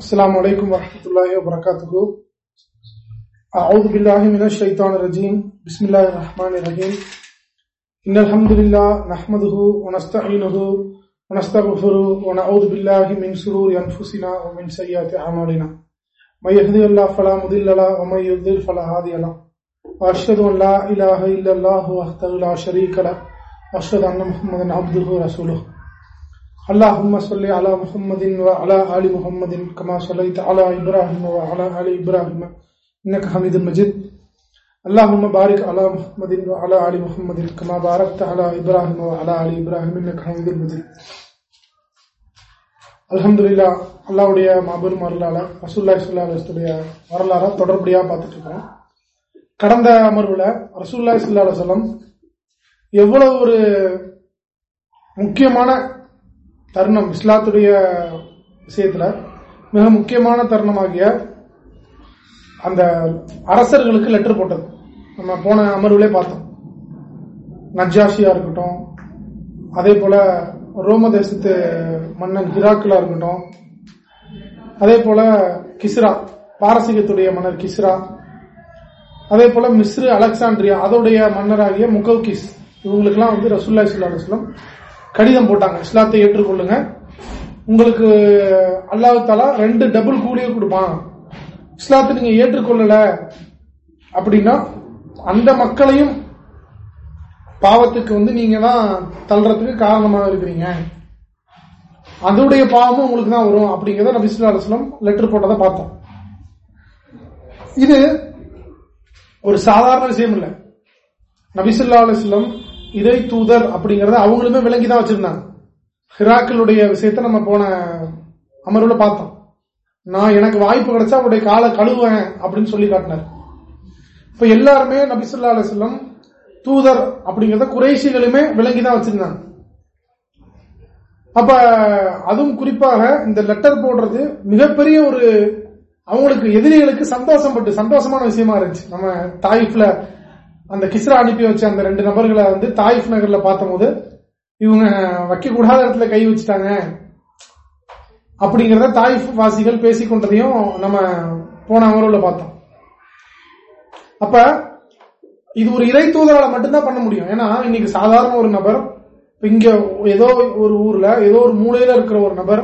السلام عليكم ورحمة الله وبركاته. أعوذ بالله من الشيطان الرجيم. بسم الله الرحمن الرحيم. إن الحمد لله نحمده ونستعينه ونستغفره ونعوذ بالله من شرور أنفسنا ومن سيئات أعمالنا. من يهدي الله فلا مضل له ومن يضلل فلا هادي له. وأشهد أن لا إله إلا الله وحده لا شريك له. وأشهد أن محمدا عبده ورسوله. اللهم صل على محمد وعلى آل محمد كما صليت على إبراهيم وعلى آل إبراهيم إنك حميد مجيد اللهم بارك على محمد وعلى آل محمد كما باركت على إبراهيم وعلى آل إبراهيم إنك حميد مجيد அல்ஹம்துலில்லா அல்லாவுடைய மாபெரும் வரலால ரசூல்லாய் சுல்லாஸ்துடைய வரலாற தொடர்படியா பார்த்துட்டு இருக்கோம் கடந்த அமர்வுல ரசூல்லாய் சுல்லா சொல்லம் எவ்வளவு ஒரு முக்கியமான தருணம் இஸ்லாத்துடைய விஷயத்துல மிக முக்கியமான தருணமாகிய அந்த அரசர்களுக்கு லெட்டர் போட்டது. நம்ம போன அமர்வுலே பார்த்தோம். நஜாஷியா இருக்கட்டும் அதே போல ரோம தேசத்து மன்னன் ஹிராக்கிலா இருக்கட்டும் அதே போல கிஸ்ரா பாரசீகத்துடைய மன்னர் கிஸ்ரா அதே போல மிஸ்ரு அலெக்சாண்ட்ரியா அதோடைய மன்னராகிய முகவ்கிஸ் இவங்களுக்கெல்லாம் வந்து ரசுல்லா இஸ்லாம் கடிதம் போட்டாங்க. இஸ்லாத்தை ஏற்றுக்கொள்ளுங்க. உங்களுக்கு அல்லாஹாலா ரெண்டு டபுள் கூலியே கொடுப்பான். இஸ்லாத்தை நீங்க ஏற்றுக்கொள்ளல அப்படின்னா அந்த மக்களையும் பாவத்துக்கு வந்து நீங்க தான் தள்ளுறதுக்கு காரணமாக இருக்கிறீங்க. அதோடைய பாவமும் உங்களுக்கு தான் வரும் அப்படிங்கிறத நபிசுல்லா அலுவலம் லெட்டர் போட்டதை பார்த்தோம். இது ஒரு சாதாரண விஷயம் இல்லை. நபிசுல்லா அலுவலம் இறை தூதர் அப்படிங்கறத அவங்களுமே விளங்கிதான் வச்சிருந்தாங்க. ஹிராக்களுடைய விஷயத்த நம்ம போன அமர்வுல பார்த்தோம். நான் எனக்கு வாய்ப்பு கிடைச்சா அவருடைய காலை கழுவுவேன் அப்படின்னு சொல்லி காட்டினார். இப்ப எல்லாருமே நபிசுல்லா அலிஸ்லம் தூதர் அப்படிங்கறத குறைசிகளுமே விளங்கிதான் வச்சிருந்தாங்க. அப்ப அதுவும் குறிப்பாக இந்த லெட்டர் போடுறது மிகப்பெரிய ஒரு அவங்களுக்கு எதிரிகளுக்கு சந்தோஷம் பட்டு சந்தோஷமான விஷயமா இருந்துச்சு. நம்ம தாயிஃப்ல அந்த கிஸ்ரா அனுப்பி வச்ச அந்த ரெண்டு நபர்களை வந்து தாயிஃப் நகர்ல பார்த்தபோது இவங்க வைக்க கூடாத இடத்துல கை வச்சுட்டாங்க. அப்படிங்கறத தாயிஃப் வாசிகள் பேசிக்கொண்டதையும் நம்ம போன அமர்வுல பார்த்தோம். அப்ப இது ஒரு இறை தூதரால மட்டும்தான் பண்ண முடியும். ஏன்னா இன்னைக்கு சாதாரண ஒரு நபர் இங்க ஏதோ ஒரு ஊர்ல ஏதோ ஒரு மூலையில இருக்கிற ஒரு நபர்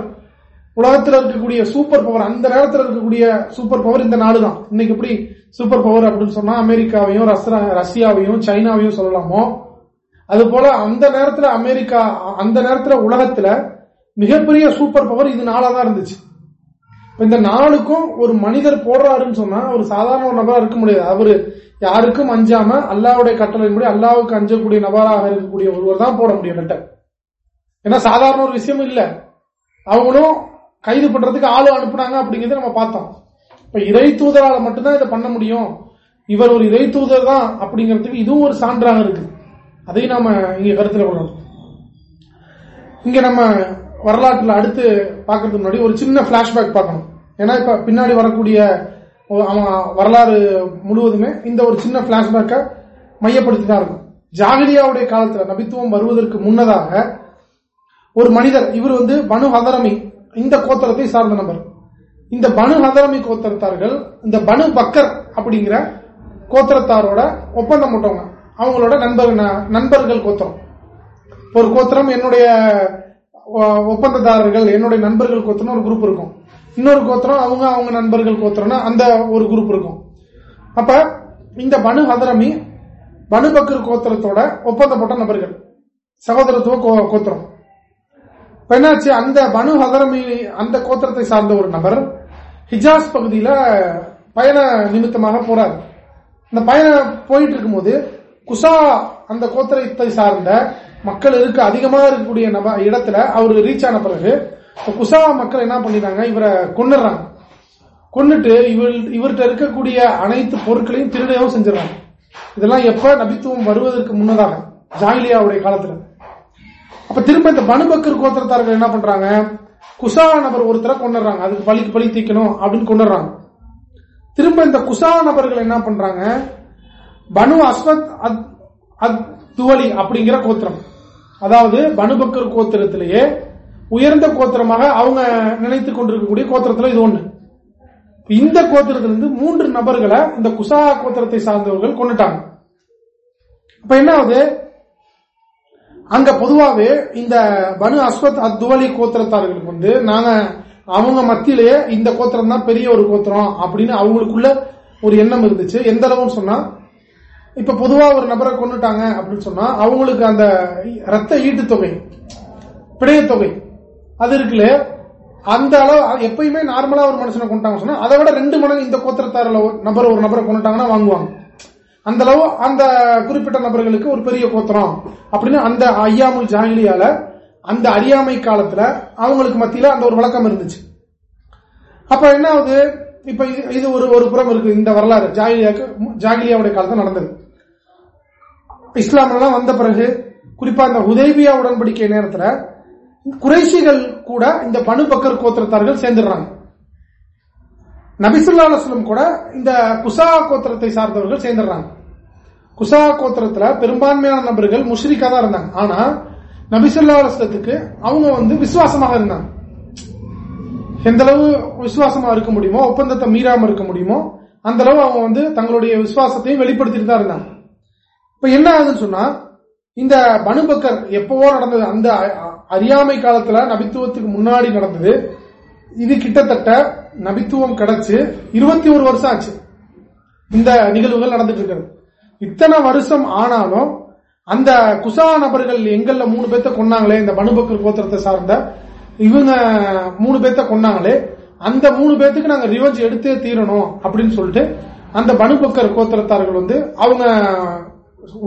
உலகத்தில் இருக்கக்கூடிய சூப்பர் பவர் அந்த நேரத்தில் இருக்கக்கூடிய சூப்பர் பவர் இந்த நாடு தான் இன்னைக்கு எப்படி சூப்பர் பவர் அப்படின்னு சொன்னா அமெரிக்காவையும் ரஷ்யாவையும் சைனாவையும் சொல்லலாமோ? அது போல அந்த நேரத்தில் அமெரிக்கா அந்த நேரத்தில் உலகத்துல மிகப்பெரிய சூப்பர் பவர் இது நாளாதான் இருந்துச்சு. இந்த நாளுக்கும் ஒரு மனிதர் போடுறாருன்னு சொன்னா ஒரு சாதாரண ஒரு நபரா இருக்க முடியாது. அவரு யாருக்கும் அஞ்சாம அல்லாவுடைய கட்டளையின்படி அல்லாவுக்கு அஞ்சக்கூடிய நபராக இருக்கக்கூடிய ஒருவர் தான் போட முடியும் லெட்டர் ஏன்னா சாதாரண ஒரு விஷயம் இல்ல. அவங்களும் கைது பண்றதுக்கு ஆளு அனுப்புனாங்க அப்படிங்கறத நம்ம பார்த்தோம். இப்ப இறை தூதரால மட்டும்தான் இதை பண்ண முடியும். இவர் ஒரு இறை தூதர் தான் அப்படிங்கிறதுக்கு இதுவும் ஒரு சான்றாக இருக்கு. அதையும் நாம இங்க கருத்துல கொள்ளணும். இங்க நம்ம வரலாற்றுல அடுத்து பாக்குறதுக்கு முன்னாடி ஒரு சின்ன பிளாஷ்பேக் பார்க்கணும். ஏன்னா இப்ப பின்னாடி வரக்கூடிய வரலாறு முழுவதுமே இந்த ஒரு சின்ன பிளாஷ்பேக்கை மையப்படுத்தி தான் இருக்கும். ஜாகிரியாவுடைய காலத்துல நபித்துவம் வருவதற்கு முன்னதாக ஒரு மனிதர் இவர் வந்து பனு ஹதரமி இந்த கோத்திரத்தை சார்ந்த நபர். இந்த பனு ஹதரமி கோத்திரத்தார்கள் இந்த பனு பக்கர் அப்படிங்கிற கோத்திரத்தாரோட ஒப்பந்தம் போட்டவங்க. அவங்களோட நண்பர்கள் நண்பர்கள் கோத்திரம். ஒரு கோத்திரம் என்னுடைய ஒப்பந்ததாரர்கள் என்னுடைய நண்பர்கள் கோத்திரம் ஒரு குரூப் இருக்கும். இன்னொரு கோத்திரம் அவங்க அவங்க நண்பர்கள் கோத்திரம்னா அந்த ஒரு குரூப் இருக்கும். அப்ப இந்த பனு ஹதரமி பனு பக்கர் கோத்திரத்தோட ஒப்பந்தப்பட்ட நபர்கள். சகோதரத்துவ கோத்திரம். என்னாச்சு? அந்த பனு ஹதரமி அந்த கோத்திரத்தை சார்ந்த ஒரு நபர் ஹிஜாஸ் பகுதியில பயண நிமித்தமாக போறார். இந்த பயணம் போயிட்டு இருக்கும்போது குசா அந்த கோத்திரத்தை சார்ந்த மக்கள் இருக்க அதிகமாக இருக்கக்கூடிய இடத்துல அவர் ரீச் ஆன பிறகு குசா மக்கள் என்ன பண்ணிட்டாங்க இவரை கொண்டுறாங்க கொண்டுட்டு இவர் இவர்கிட்ட இருக்கக்கூடிய அனைத்து பொருட்களையும் திருடவும் செஞ்சிடறாங்க. இதெல்லாம் எப்ப நபித்துவம் வருவதற்கு முன்னதாக ஜாயிலியாவுடைய காலத்துல. அப்ப திரும்ப இந்த பனுபக்கர் கோத்திரத்தார்கள் என்ன பண்றாங்க குசா நபர் ஒருத்தரை கொண்டுறாங்க அதுக்கு பழிக்கு பழி தீக்கணும் அப்படின்னு கொண்டுறாங்க திரும்ப இந்த குசா நபர்கள் என்ன பண்றாங்க? பனு அஸ்வத் அத் துவலி அப்படிங்கிற கோத்திரம். அதாவது பனுபக்கர் கோத்திரத்திலேயே உயர்ந்த கோத்திரமாக அவங்க நினைத்துக் கொண்டிருக்கக்கூடிய கோத்திரத்துல இது ஒண்ணு. இந்த கோத்திரத்திலிருந்து மூன்று நபர்களை இந்த குசா கோத்திரத்தை சார்ந்தவர்கள் கொண்டுட்டாங்க அப்ப என்ன ஆகுது? அங்க பொதுவாவே இந்த பனு அஸ்வத் அத்வலி கோத்திரத்தார்களுக்கு வந்து நாங்க அவங்க மத்தியிலேயே இந்த கோத்திரம் தான் பெரிய ஒரு கோத்திரம் அப்படின்னு அவங்களுக்குள்ள ஒரு எண்ணம் இருந்துச்சு. எந்த அளவுன்னு சொன்னா இப்ப பொதுவா ஒரு நபரை கொண்டுட்டாங்க அப்படின்னு சொன்னா அவங்களுக்கு அந்த ரத்த ஈட்டு தொகை பிணையத்தொகை அது இருக்குல்ல அந்த அளவு எப்பயுமே நார்மலா ஒரு மனுஷனை கொண்டாங்க சொன்னா அதை விட ரெண்டு மடங்கு இந்த கோத்திரத்தாரில் நபர் ஒரு நபரை கொண்டுட்டாங்கன்னா வாங்குவாங்க. அந்த அளவு அந்த குறிப்பிட்ட நபர்களுக்கு ஒரு பெரிய கோத்திரம். அப்படின்னு அந்த ஐயாமுல் ஜாங்கிலியால அந்த அறியாமை காலத்துல அவங்களுக்கு மத்தியில அந்த ஒரு வழக்கம் இருந்துச்சு. அப்ப என்ன ஆகுது? இப்ப இது ஒரு ஒரு புறம் இருக்கு. இந்த வரலாறு ஜாகிலியாக்கு ஜாகிலியாவுடைய காலத்தில் நடந்தது. இஸ்லாமெல்லாம் வந்த பிறகு குறிப்பா இந்த உதேபியா உடன்படிக்கை நேரத்தில் குறைசிகள் கூட இந்த பனு பக்கர் கோத்திரத்தார்கள் சேர்ந்துடுறாங்க. நபிசுல்லா அலுவலம் கூட இந்த குசா கோத்திரத்தை சார்ந்தவர்கள் சேர்ந்துடுறாங்க. குசா கோத்திரத்துல பெரும்பான்மையான நபர்கள் முஷ்ரிக்கா தான் இருந்தாங்க. ஆனா நபிசுல்லா அவங்க வந்து விசுவாசமாக இருந்தாங்க. எந்த அளவு விசுவாசமா இருக்க முடியுமோ ஒப்பந்தத்தை மீறாம இருக்க முடியுமோ அந்த அளவு அவங்க வந்து தங்களுடைய விசுவாசத்தையும் வெளிப்படுத்திட்டு தான் இருந்தாங்க. இப்ப என்ன ஆகுதுன்னு சொன்னா இந்த பனுபக்கர் எப்பவோ நடந்தது அந்த அறியாமை காலத்துல நபித்துவத்துக்கு முன்னாடி நடந்தது இது கிட்டத்தட்ட நபித்துவம் கிடைச்சு இருபத்தி ஒரு வருஷம் ஆச்சு. இந்த நிகழ்வுகள் நடந்துட்டு இருக்கிறது. இத்தனை வருஷம் ஆனாலும் அந்த குசா நபர்கள் எங்கள்ல மூணு பேர்த்த கொண்டாங்களே இந்த பனுபக்கர் கோத்திரத்தை சார்ந்த இவங்க மூணு பேர்த்த கொண்டாங்களே அந்த மூணு பேர்த்துக்கு நாங்க ரிவெஞ்ச் எடுத்தே தீரணும் அப்படின்னு சொல்லிட்டு அந்த பனுபக்கர் கோத்திரத்தார்கள் வந்து அவங்க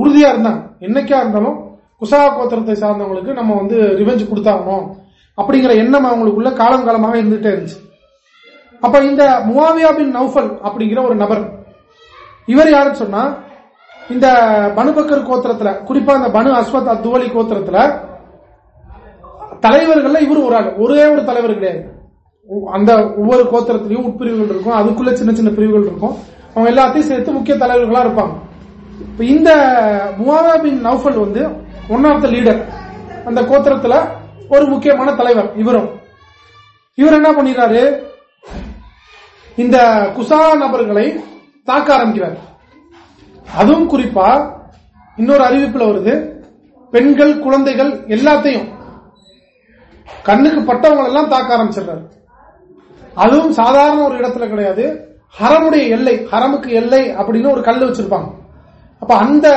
உறுதியா இருந்தாங்க. என்னைக்கா இருந்தாலும் குசா கோத்திரத்தை சார்ந்தவங்களுக்கு நம்ம வந்து ரிவெஞ்ச் கொடுத்தாகணும் அப்படிங்கிற எண்ணம் அவங்களுக்குள்ள காலம் காலமாக இருந்துட்டே இருந்துச்சு. அப்ப இந்த முவாவியா பின் நௌஃபல் அப்படிங்கிற ஒரு நபர் இவர் யாருன்னு சொன்னா இந்த பனுபக்கர் கோத்திரத்துல குறிப்பா இந்த பனு அஸ்வத் அத்துவலி கோத்திரத்துல தலைவர்கள் இவர் ஒரு ஆள். ஒரே ஒரு தலைவர் கிடையாது. அந்த ஒவ்வொரு கோத்திரத்திலையும் உட்பிரிவுகள் இருக்கும். அதுக்குள்ள சின்ன சின்ன பிரிவுகள் இருக்கும். அவங்க எல்லாத்தையும் சேர்த்து முக்கிய தலைவர்களா இருப்பாங்க. இந்த முவாதா பின் நௌஃபல் வந்து ஒன் ஆஃப் த லீடர் அந்த கோத்திரத்துல ஒரு முக்கியமான தலைவர் இவரும். இவர் என்ன பண்ணிடுறாரு இந்த குசா நபர்களை தாக்க ஆரம்பிக்கிறார். அதுவும் குறிப்பா இன்னொரு அறிவிப்புல வருது. பெண்கள் குழந்தைகள் எல்லாத்தையும் கண்ணுக்கு பட்டவங்களெல்லாம் தாக்க ஆரம்பிச்சிடுறாரு. அதுவும் சாதாரண ஒரு இடத்துல கிடையாது. ஹரமுடைய எல்லை ஹரமுக்கு எல்லை அப்படின்னு ஒரு கல் வச்சிருப்பாங்க. அப்ப அந்த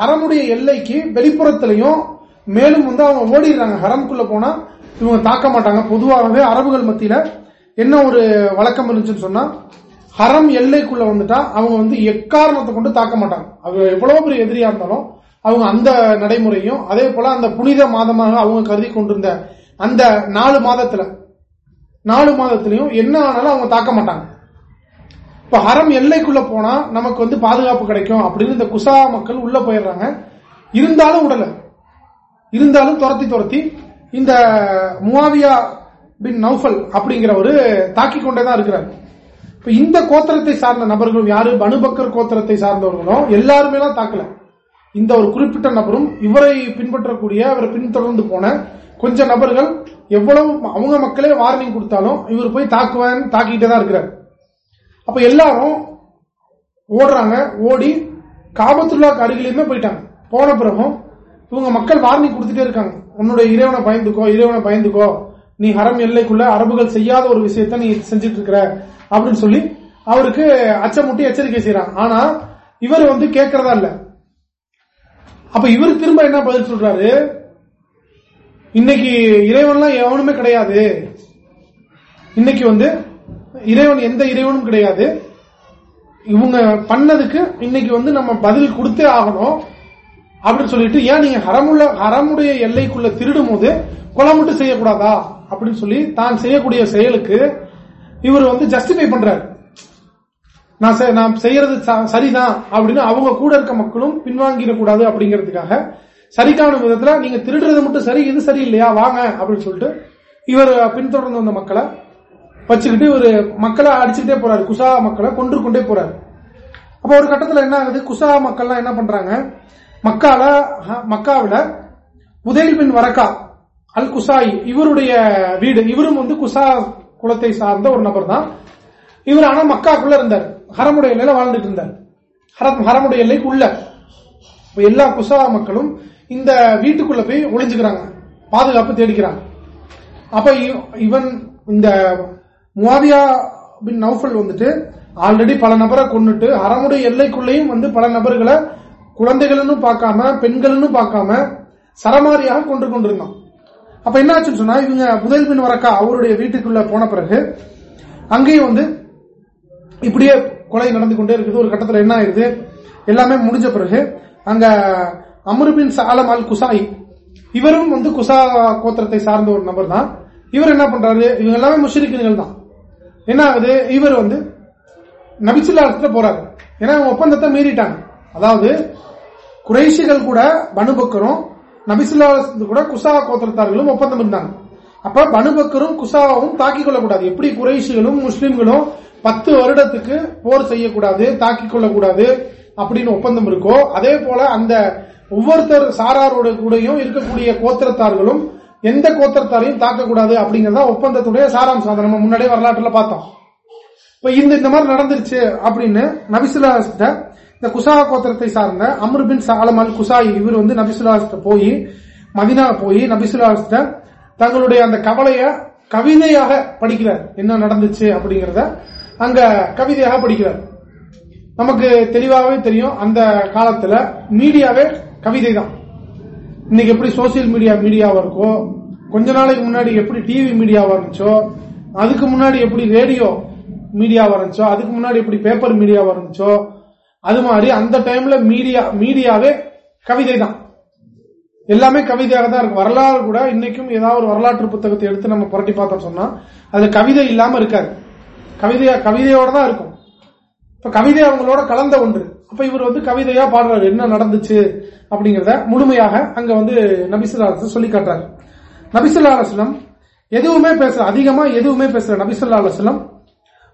ஹரமுடைய எல்லைக்கு வெளிப்புறத்திலையும் மேலும் வந்து அவங்க ஓடிடுறாங்க. ஹரம்குள்ள போனா இவங்க தாக்க மாட்டாங்க. பொதுவாகவே அரபுகள் மத்தியில என்ன ஒரு வழக்கம் இருந்துச்சுன்னு சொன்னா ஹரம் எல்லைக்குள்ள வந்துட்டா அவங்க வந்து எக்காரணத்தை கொண்டு தாக்க மாட்டாங்க. அவங்க எவ்வளவு பெரிய எதிரியா இருந்தாலும் அவங்க அந்த நடைமுறையும் அதே போல அந்த புனித மாதமாக அவங்க கருதி கொண்டிருந்த அந்த நாலு மாதத்துல நாலு மாதத்திலையும் என்ன ஆனாலும் அவங்க தாக்க மாட்டாங்க. இப்ப ஹரம் எல்லைக்குள்ள போனா நமக்கு வந்து பாதுகாப்பு கிடைக்கும் அப்படின்னு இந்த குசா மக்கள் உள்ள போயிடுறாங்க. இருந்தாலும் உடல. இருந்தாலும் துரத்தி துரத்தி இந்த முவாவியா பின் நௌஃபல் அப்படிங்கிறவரு தாக்கி கொண்டேதான் இருக்கிறார். இப்ப இந்த கோத்திரத்தை சார்ந்த நபர்களும் யாரு? பனுபக்கர் கோத்திரத்தை சார்ந்தவர்களும் எல்லாருமே தான் தாக்கல. இந்த ஒரு குறிப்பிட்ட நபரும் இவரை பின்பற்றக்கூடிய அவரை பின்தொடர்ந்து போன கொஞ்ச நபர்கள் எவ்வளவு அவங்க மக்களே வார்னிங் கொடுத்தாலும் இவர் போய் தாக்குவேன் தாக்கிட்டே தான் இருக்கிறார். அப்ப எல்லாரும் ஓடுறாங்க ஓடி காபத்துள்ளாக்கு அருகிலேயுமே போயிட்டாங்க. போன பிறகும் இவங்க மக்கள் வார்னிங் கொடுத்துட்டே இருக்காங்க. உன்னுடைய இறைவனை பயந்துக்கோ இறைவனை பயந்துக்கோ. நீ ஹரம் எல்லைக்குள்ள அரபுகள் செய்யாத ஒரு விஷயத்த நீ செஞ்சிட்டு இருக்கிற அப்படின்னு சொல்லி அவருக்கு அச்சமுட்டி எச்சரிக்கை செய்யறான் ஆனா இவர் வந்து கேட்கறதா இல்ல. அப்ப இவர் திரும்ப என்ன பதில் சொல்றாரு? இன்னைக்கு இறைவன்லாம் எவனுமே கிடையாது. இன்னைக்கு வந்து இறைவன் எந்த இறைவனும் கிடையாது. இவங்க பண்ணதுக்கு இன்னைக்கு வந்து நம்ம பதில் கொடுத்தே ஆகணும் அப்படின்னு சொல்லிட்டு ஏன் நீங்க ஹரமுள்ள ஹரமுடைய எல்லைக்குள்ள திருடும் போது கொலை மட்டும் செய்யக்கூடாதா? அப்படின்னு சொல்லி தான் செய்யக்கூடிய செயலுக்கு இவர் வந்து ஜஸ்டிஃபை பண்றாரு. நான் நான் செய்யறது சரிதான் அப்படின்னு அவங்க கூட இருக்க மக்களும் பின்வாங்கிடக்கூடாது அப்படிங்கிறதுக்காக சரிக்கான விதத்துல நீங்க திருடுறது மட்டும் சரி இது சரி இல்லையா வாங்க அப்படின்னு சொல்லிட்டு இவர் பின்தொடர்ந்து வந்த மக்களை வச்சுக்கிட்டு இவர் மக்களை அடிச்சுக்கிட்டே போறாரு. குசா மக்களை கொன்று கொண்டே போறாரு. அப்ப ஒரு கட்டத்தில் என்ன ஆகுது? குசா மக்கள்லாம் என்ன பண்றாங்க? மக்கால மக்காவில உதயல் பின் வரக்கா அல் குசாய் இவருடைய வீடு இவரும் வந்து குசா குலத்தை சார்ந்த ஒரு நபர் தான் இவர் ஆனா மக்காக்குள்ள இருந்தார். ஹரமுடைய எல்லையில வாழ்ந்துட்டு இருந்தார். ஹரமுடைய எல்லைக்கு உள்ள எல்லா குசா மக்களும் இந்த வீட்டுக்குள்ள போய் ஒளிஞ்சுக்கிறாங்க. பாதுகாப்பு தேடிக்கிறாங்க. அப்ப இவன் இந்த முவாவியா பின் நௌஃபல் வந்துட்டு ஆல்ரெடி பல நபரை கொண்டுட்டு அறமுடைய எல்லைக்குள்ளேயும் வந்து பல நபர்களை குழந்தைகள்னு பார்க்காம பெண்கள்னு பார்க்காம சரமாரியாக கொண்டு கொண்டிருந்தான். அப்ப என்ன ஆச்சுன்னு சொன்னா இவங்க முதல் பின் வரக்கா அவருடைய வீட்டுக்குள்ள போன பிறகு அங்கேயும் வந்து இப்படியே கொலை நடந்து கொண்டே இருக்குது. ஒரு கட்டத்தில் என்ன ஆயிருது? எல்லாமே முடிஞ்ச பிறகு அங்க அமருபின் சாலம் அல் குசாய் இவரும் வந்து குசா கோத்திரத்தை சார்ந்த ஒரு நபர் தான் இவர் என்ன பண்றாரு? இவங்க எல்லாமே முஷரிக்குகள் தான். என்ன ஆகுது? இவர் வந்து நபிசுல்லா போறாரு. ஏன்னா ஒப்பந்தத்தை மீறிட்டாங்க. அதாவது குறைஷிகள் கூட பனுபக்கரும் நபிசுல்லா கூட குசா கோத்திரத்தார்களும் ஒப்பந்தம் இருந்தாங்க. அப்ப பனுபக்கரும் குசாவும் தாக்கிக் கொள்ளக்கூடாது. எப்படி குறைஷிகளும் முஸ்லிம்களும் பத்து வருடத்துக்கு போர் செய்யக்கூடாது தாக்கிக் கொள்ளக்கூடாது அப்படின்னு ஒப்பந்தம் இருக்கோ அதே போல அந்த ஒவ்வொருத்தர் சாராரோட கூடயும் இருக்கக்கூடிய கோத்திரத்தார்களும் எந்த கோத்திரத்தாரையும் தாக்கக்கூடாது அப்படிங்கறத ஒப்பந்தத்துடைய சாராம்சம். நம்ம முன்னாடியே வரலாற்றுல பார்த்தோம். இப்ப இந்த இந்த மாதிரி நடந்துருச்சு அப்படின்னு நபிசுல்லா இந்த குசா கோத்திரத்தை சார்ந்த அம்ருபின் சாலம் அல் குசாய் இவர் வந்து நபிசுல்லாஸ்ட போய் மதினா போய் நபிசுல்லாஸ்ட தங்களுடைய அந்த கவலைய கவிதையாக படிக்கிறார். என்ன நடந்துச்சு அப்படிங்கறத அங்க கவிதையாக படிக்கிறார். நமக்கு தெளிவாகவே தெரியும் அந்த காலத்துல மீடியாவே கவிதை தான் இன்னைக்கு எப்படி சோசியல் மீடியா மீடியாவா இருக்கோ கொஞ்ச நாளைக்கு முன்னாடி எப்படி டிவி மீடியாவா இருந்துச்சோ அதுக்கு முன்னாடி எப்படி ரேடியோ மீடியாவா இருந்துச்சோ அதுக்கு முன்னாடி எப்படி பேப்பர் மீடியாவா இருந்துச்சோ அது மாதிரி அந்த டைம்ல மீடியா மீடியாவே கவிதை தான் எல்லாமே கவிதையாக தான் இருக்கு. வரலாறு கூட இன்னைக்கும் ஏதாவது ஒரு வரலாற்று புத்தகத்தை எடுத்து நம்ம புரட்டி பார்த்தோம் சொன்னா அது கவிதை இல்லாம இருக்காது. கவிதையா கவிதையோட தான் இருக்கும். இப்ப கவிதை அவங்களோட கலந்த ஒன்று. அப்ப இவர் வந்து கவிதையா பாடுறாரு. என்ன நடந்துச்சு அப்படிங்கறத முழுமையாக அங்க வந்து நபிசுல்லா சொல்லி காட்டுறாரு. நபிசுல்லா அலுவலம் எதுவுமே பேசுற அதிகமா எதுவுமே பேசுற நபிசுல்லா அலுவலம்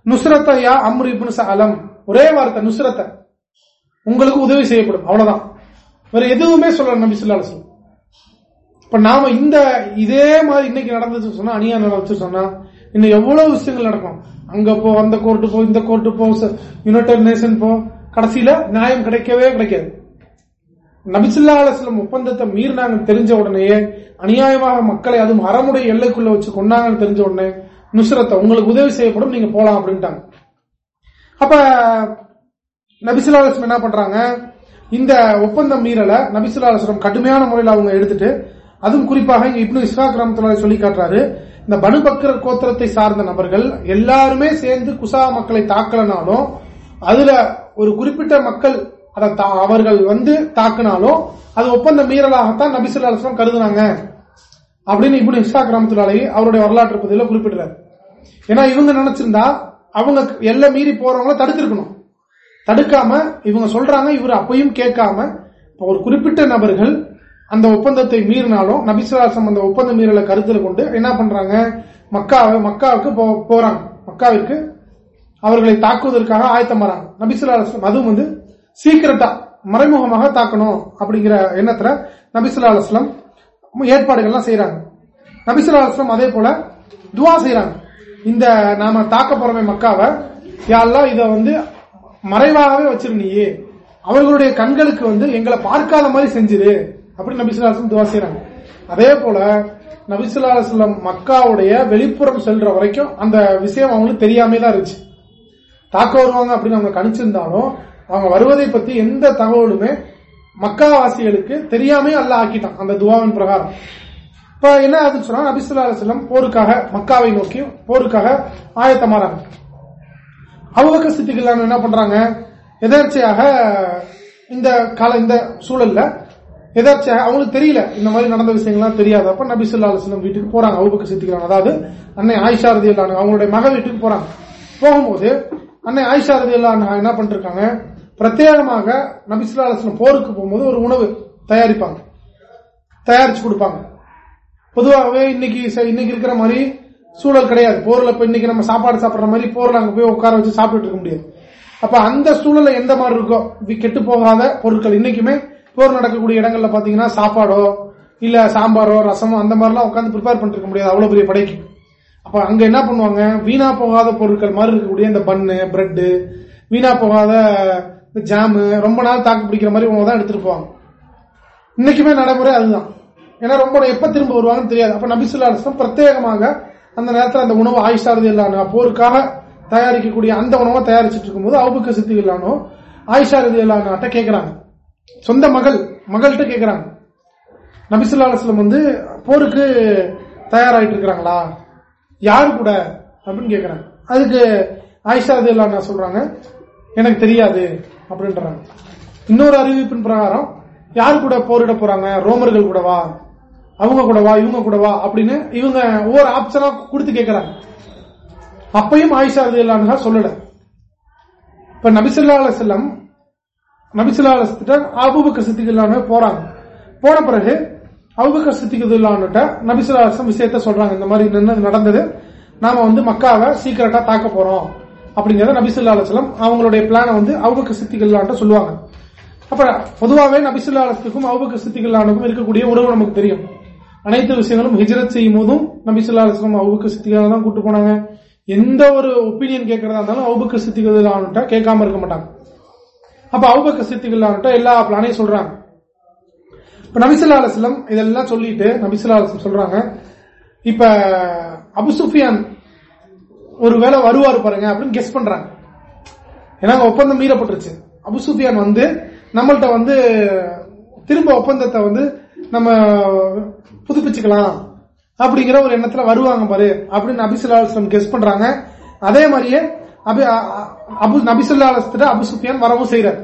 நுஸ்ரத்தையா அம்ரு இப்னு அலம் ஒரே வார்த்தை நுஸ்ரத்தை. உங்களுக்கு உதவி செய்யப்படும். அவ்வளவுதான். வேற எதுவுமே சொல்ற நபி சொல்லா அலுவலம் இப்ப நாம இந்த இதே மாதிரி இன்னைக்கு நடந்துச்சு சொன்னா அணியா நடந்துச்சு சொன்னா இன்னும் எவ்வளவு விஷயங்கள் நடக்கும்? அங்க போ அந்த கோர்ட்டு போ இந்த கோர்ட்டு போ யுனைடெட் நேஷன் போ கடைசியில நியாயம் கிடைக்கவே கிடைக்காது. நபிசுல்லா அலுவலம் ஒப்பந்தத்தை மீறினாங்க தெரிஞ்ச உடனேயே அநியாயமாக மக்களை அதுவும் அறமுடைய எல்லைக்குள்ள வச்சு கொண்டாங்கன்னு தெரிஞ்ச உடனே நுசரத்தை உங்களுக்கு உதவி செய்யப்படும் நீங்க போலாம் அப்படின்ட்டாங்க. அப்ப நபிசுல்லாஸ்லம் என்ன பண்றாங்க? இந்த ஒப்பந்தம் மீறல நபிசுல்லாஸ்லம் கடுமையான முறையில் அவங்க எடுத்துட்டு அதுவும் குறிப்பாக இங்க இப்னு இஸ்லாக் ரமத்துல சொல்லி காட்டுறாரு இந்த பனுபக்கர கோத்திரத்தை சார்ந்த நபர்கள் எல்லாருமே சேர்ந்து குசா மக்களை தாக்கலனாலும் அதுல ஒரு குறிப்பிட்ட மக்கள் அதை அவர்கள் வந்து தாக்கினாலும் அது ஒப்பந்த மீறலாகத்தான் நபிசுல்லா அலுவலம் கருதுனாங்க. அப்படின்னு இப்படி இஸ்லா கிராமத்துலாலே அவருடைய வரலாற்று பகுதியில் குறிப்பிடுறாரு. ஏன்னா இவங்க நினைச்சிருந்தா அவங்க எல்லை மீறி போறவங்கள தடுத்திருக்கணும். தடுக்காம இவங்க சொல்றாங்க இவர் அப்பையும் கேட்காம ஒரு குறிப்பிட்ட நபர்கள் அந்த ஒப்பந்தத்தை மீறினாலும் நபிசுலாசம் அந்த ஒப்பந்த மீறலை கருத்தில் கொண்டு என்ன பண்றாங்க? மக்காவை மக்காவுக்கு போறாங்க. மக்காவிற்கு அவர்களை தாக்குவதற்காக ஆயத்தம் வராங்க. நபிசுலாசம் அதுவும் வந்து சீக்கிரட்டா மறைமுகமாக தாக்கணும் அப்படிங்கிற எண்ணத்துல நபிசுல்லா அலுவலம் ஏற்பாடுகள்லாம் செய்யறாங்க நபிசுல்லா அலுவலம் அதே போல துவா செய்யறாங்க இந்த நாம தாக்க போறோமே மக்காவை யாரெல்லாம் இதை வந்து மறைவாகவே வச்சிருந்தியே. அவர்களுடைய கண்களுக்கு வந்து எங்களை பார்க்காத மாதிரி செஞ்சிரு. அப்படின்னு நபிசுல்லாசலம் துவா செய்யறாங்க அதே போல நபிசுல்லாஸ்லம் மக்காவுடைய வெளிப்புறம் செல்ற வரைக்கும் அந்த விஷயம் அவங்களுக்கு தெரியாமே தான் இருந்துச்சு. தாக்க வருவாங்க அப்படின்னு அவங்க கணிச்சிருந்தாலும் அவங்க வருவதை பத்தி எந்த தகவலுமே மக்காவாசிகளுக்கு தெரியாமே அல்ல ஆக்கிட்டான் அந்த துவாவின் பிரகாரம். இப்ப என்ன ஆகுதுன்னு சொன்னா நபிசுல்லா செல்லம் போருக்காக மக்காவை நோக்கி போருக்காக ஆயத்தமாறாங்க. அவ்வக்க சித்திகள் என்ன பண்றாங்க? எதர்ச்சியாக இந்த கால இந்த சூழல்ல எதாச்சியாக அவங்களுக்கு தெரியல. இந்த மாதிரி நடந்த விஷயங்கள்லாம் தெரியாது அப்ப நபி சொல்லா அலுவலம் வீட்டுக்கு போறாங்க அவுபக்க சித்திக்கிறாங்க அதாவது அன்னை ஆயிஷா ரதி அவங்களுடைய மக வீட்டுக்கு போறாங்க. போகும்போது அன்னை ஆயிஷா ரதி என்ன பண்ணிருக்காங்க? பிரத்யேகமாக நபிசுல்லா அலுவலம் போருக்கு போகும்போது ஒரு உணவு தயாரிப்பாங்க. தயாரிச்சு கொடுப்பாங்க. பொதுவாகவே இன்னைக்கு இன்னைக்கு இருக்கிற மாதிரி சூழல் கிடையாது. போர்ல இப்ப இன்னைக்கு நம்ம சாப்பாடு சாப்பிடுற மாதிரி போர்ல அங்க போய் உட்கார வச்சு சாப்பிட்டு இருக்க முடியாது. அப்ப அந்த சூழல எந்த மாதிரி இருக்கோ கெட்டு போகாத பொருட்கள் இன்னைக்குமே போர் நடக்கக்கூடிய இடங்கள்ல பாத்தீங்கன்னா சாப்பாடோ இல்ல சாம்பாரோ ரசமோ அந்த மாதிரிலாம் உட்காந்து ப்ரிப்பேர் பண்ணிருக்க முடியாது. அவ்வளவு பெரிய படைக்கு. அப்ப அங்க என்ன பண்ணுவாங்க? வீணா போகாத பொருட்கள் மாதிரி இருக்கக்கூடிய இந்த பன்னு பிரெட் வீணா போகாத ஜாமு ரொம்ப நாள் தாக்கு பிடிக்கிற மாதிரி உணவு தான் எடுத்துட்டு போவாங்க. இன்னைக்குமே நடைமுறை அதுதான். ஏன்னா ரொம்ப எப்ப திரும்ப வருவாங்கன்னு தெரியாது. அப்ப நபிசுல்லா அலிஸ்லாம் பிரத்யேகமாக அந்த நேரத்தில் அந்த உணவு ஆயிஷாரதி இல்லானு போருக்காக தயாரிக்கக்கூடிய அந்த உணவை தயாரிச்சுட்டு இருக்கும்போது அவுபக்க சித்தி இல்லானோ ஆயிஷாரதி இல்லானாட்ட கேட்கிறாங்க சொந்த மகள் மகள்கிட்ட கேட்கிறாங்க நபிசுல்லாஸ்லம் வந்து போருக்கு தயாராகிட்டு இருக்கிறாங்களா? யாரு கூட? அப்படின்னு கேட்கிறாங்க அதுக்கு ஆயிஷாரதி இல்லானா சொல்றாங்க எனக்கு தெரியாது அப்படின்றாங்க. இன்னொரு அறிவிப்பின் பிரகாரம் யாரு கூட போரிட போறாங்க? ரோமர்கள் கூடவா? அவங்க கூடவா இவங்க கூடவா அப்படின்னு இவங்க ஒவ்வொரு ஆப்ஷனா கொடுத்து கேட்கிறாங்க அப்பையும் ஆயிஷா இல்லான்னு சொல்லல. இப்ப நபிசுல்லா செல்லம் நபிசுல்லா அலிஸ்கிட்ட ஆபுபக்க சித்திகளான போறாங்க. போன பிறகு அவுபக்க சித்திகளான்னுட்ட நபிசுல்லா விஷயத்த சொல்றாங்க. இந்த மாதிரி நடந்தது? நாம வந்து மக்காவை சீக்கிரட்டா தாக்க போறோம் அப்படிங்கறத நபிசுல்லா அவங்களுடைய பிளான வந்து அவுபக்க சித்திகளான்ட்டு சொல்லுவாங்க. அப்ப பொதுவாகவே நபிசுல்லா அலுவலத்துக்கும் அவுபக்க சித்திகளானுக்கும் இருக்கக்கூடிய உறவு நமக்கு தெரியும். அனைத்து விஷயங்களும் ஹிஜரத் செய்யும் போதும் நபிசுல்லா அலுவலம் அவுபக்க சித்திகளை தான் கூட்டு போனாங்க. எந்த ஒரு ஒப்பீனியன் கேட்கறதா இருந்தாலும் அவுபக்க சித்திகள் கேட்காம இருக்க மாட்டாங்க. அப்ப அவுபக்க சித்திகள் எல்லா பிளானையும் சொல்றாங்க. இப்ப நபிசுல்லா அலுவலம் இதெல்லாம் சொல்லிட்டு நபிசுல்லா அலுவலம் சொல்றாங்க. இப்ப அபுசுஃபியான் ஒருவேளை ஒரு வேலை வருவாரு பாருங்க அப்படின்னு கெஸ் பண்றாங்க. ஏன்னா ஒப்பந்தம் மீறப்பட்டுருச்சு. அபுசுஃபியான் வந்து நம்மள்ட்ட வந்து திரும்ப ஒப்பந்தத்தை வந்து நம்ம புதுப்பிச்சுக்கலாம் அப்படிங்கிற ஒரு எண்ணத்துல வருவாங்க பாரு. அப்படின்னு நபிசுல்லாஸ்லம் கெஸ் பண்றாங்க. அதே மாதிரியே அபு நபிசுல்லாஸ்திர அபு சுஃபியான் வரவும் செய்யறாரு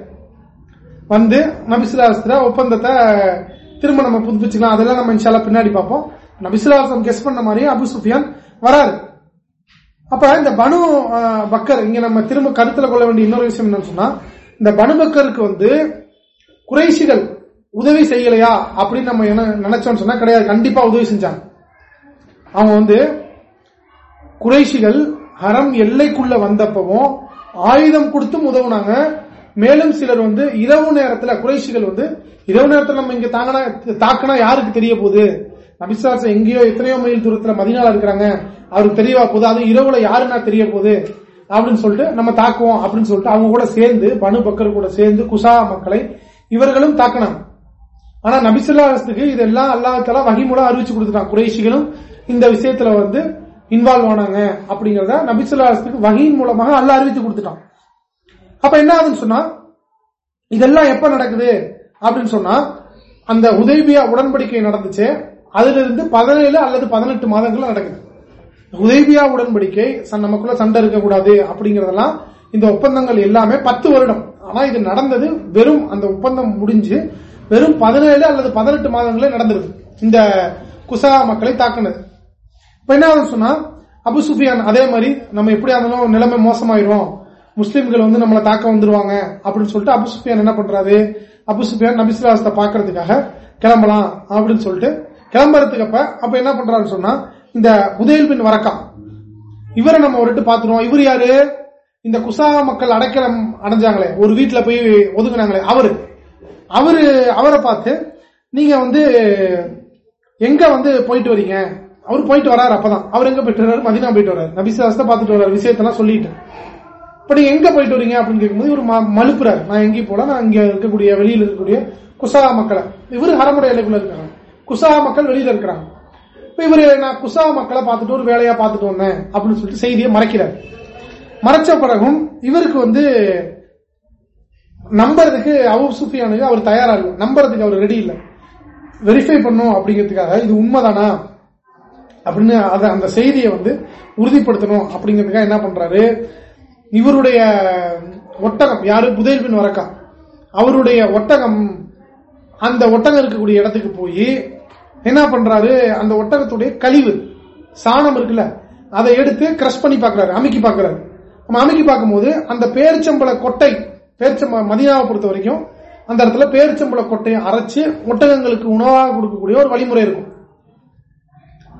வந்து நபிசுல்லாஸ்திர ஒப்பந்தத்தை திரும்ப நம்ம புதுப்பிச்சுக்கலாம். அதெல்லாம் நம்ம இன்ஷால பின்னாடி பார்ப்போம். நபிசுல்லாஸ்லம் கெஸ் பண்ண மாதிரியே அபு சுஃபியான் வராரு. அப்ப இந்த பனு பக்கர் இங்க நம்ம திரும்ப கருத்துல கொள்ள வேண்டிய இன்னொரு விஷயம் என்னன்னு சொன்னா இந்த பனு பக்கருக்கு வந்து குறைசிகள் உதவி செய்யலையா அப்படின்னு நம்ம என்ன நினைச்சோம்னு சொன்னா கிடையாது. கண்டிப்பா உதவி செஞ்சாங்க. அவங்க வந்து குறைசிகள் ஹரம் எல்லைக்குள்ள வந்தப்பவும் ஆயுதம் கொடுத்தும் உதவுனாங்க. மேலும் சிலர் வந்து இரவு நேரத்துல குறைசிகள் வந்து இரவு நேரத்தில் நம்ம இங்க தாங்கினா தாக்கினா யாருக்கு தெரிய போகுது? நபிசாச எங்கேயோ எத்தனையோ மைல் தூரத்துல மதினால இருக்கிறாங்க. அவருக்கு தெரியவா போகுது? அது இரவுல யாருன்னா தெரிய போகுது? அப்படின்னு சொல்லிட்டு நம்ம தாக்குவோம் அப்படின்னு சொல்லிட்டு அவங்க கூட சேர்ந்து பனு பக்கர் கூட சேர்ந்து குசா மக்களை இவர்களும் தாக்கினாங்க. ஆனா நபிசுல்லாஸ்துக்கு இதெல்லாம் அல்லாஹால வகிமூலம் அறிவிச்சு கொடுத்துட்டான். குறைசிகளும் இந்த விஷயத்துல வந்து இன்வால்வ் ஆனாங்க அப்படிங்கறத நபிசுல்லாஸ்துக்கு வகையின் மூலமாக அல்ல அறிவித்து கொடுத்துட்டான். அப்ப என்ன ஆகுதுன்னு சொன்னா இதெல்லாம் எப்ப நடக்குது அப்படின்னு சொன்னா அந்த உதவியா உடன்படிக்கை நடந்துச்சு. அதுல இருந்து பதினேழு அல்லது பதினெட்டு மாதங்கள் நடக்குது. உதவியா உடன்படிக்கை நமக்குள்ள சண்டை இருக்கக்கூடாது அப்படிங்கறதெல்லாம் இந்த ஒப்பந்தங்கள் எல்லாமே பத்து வருடம். ஆனா இது நடந்தது வெறும் அந்த ஒப்பந்தம் முடிஞ்சு வெறும் பதினேழு அல்லது பதினெட்டு மாதங்களே நடந்திருக்கு. இந்த குசா மக்களை தாக்குனது. இப்ப என்ன சொன்னா அபு சுஃபியான் அதே மாதிரி நம்ம எப்படி இருந்தாலும் நிலைமை மோசமாயிரும். முஸ்லிம்கள் வந்து நம்மளை தாக்க வந்துருவாங்க அப்படின்னு சொல்லிட்டு அபு சுஃபியான் என்ன பண்றாரு? அபு சுஃபியான் நபிசுலாசத்தை பாக்குறதுக்காக கிளம்பலாம் அப்படின்னு சொல்லிட்டு கிளம்புறதுக்கு அப்ப அப்ப என்ன பண்றாருன்னு சொன்னா இந்த புதையல் பின் வரக்கா. இவரை நம்ம ஒருட்டு பாத்துருவோம் இவர் யாரு? இந்த குசா மக்கள் அடைக்கலம் அடைஞ்சாங்களே. ஒரு வீட்டுல போய் ஒதுங்கினாங்களே அவரு. அவரு அவரை பார்த்து நீங்க வந்து எங்க வந்து போயிட்டு வரீங்க? அவர் போயிட்டு வராரு அப்பதான். அவர் எங்க போயிட்டு வர்றாரு மதினா போயிட்டு வராரு. நபிசாஸ்தான் பாத்துட்டு வர்றாரு விஷயத்தெல்லாம் சொல்லிட்டு இப்ப நீங்க எங்க போயிட்டு வரீங்க? அப்படின்னு கேட்கும்போது இவர் மலுப்புறாரு. நான் எங்கேயும் போல நான் இங்க இருக்கக்கூடிய வெளியில இருக்கக்கூடிய குசா மக்களை. இவரு ஹரமுடைய எல்லைக்குள்ள இருக்காங்க குசா மக்கள் வெளியில இருக்கிறாங்க. இவரு நான் குசா மக்களை பார்த்துட்டு ஒரு வேலையா பார்த்துட்டு வந்தேன். அப்படின்னு சொல்லிட்டு செய்தியை மறைக்கிறார். மறைச்ச பிறகும் இவருக்கு வந்து நம்புறதுக்கு அபு சுஃபியானுக்கு அவர் தயாரா இல்லை நம்புறதுக்கு அவர் ரெடி இல்லை. வெரிஃபை பண்ணும் அப்படிங்கிறதுக்காக இது உண்மைதானா? அப்படின்னு அதை அந்த செய்தியை வந்து உறுதிப்படுத்தணும் அப்படிங்கிறதுக்காக என்ன பண்றாரு? இவருடைய ஒட்டகம் யாரு? புதையல் பின் வரக்கா. அவருடைய ஒட்டகம் அந்த ஒட்டகம் இருக்கக்கூடிய இடத்துக்கு போய் என்ன பண்றாரு? அந்த ஒட்டகத்துடைய கழிவு சாணம் இருக்குல்ல அதை எடுத்து கிரஷ் பண்ணி பாக்குறாரு அமுக்கி பாக்குறாரு அமுக்கி பார்க்கும்போது அந்த பேரிச்சம்பள கொட்டை பேரிச்சம்ப மதியாவை பொறுத்த வரைக்கும் அந்த இடத்துல பேரிச்சம்பள கொட்டையை அரைச்சு ஒட்டகங்களுக்கு உணவாக கொடுக்கக்கூடிய ஒரு வழிமுறை இருக்கும்.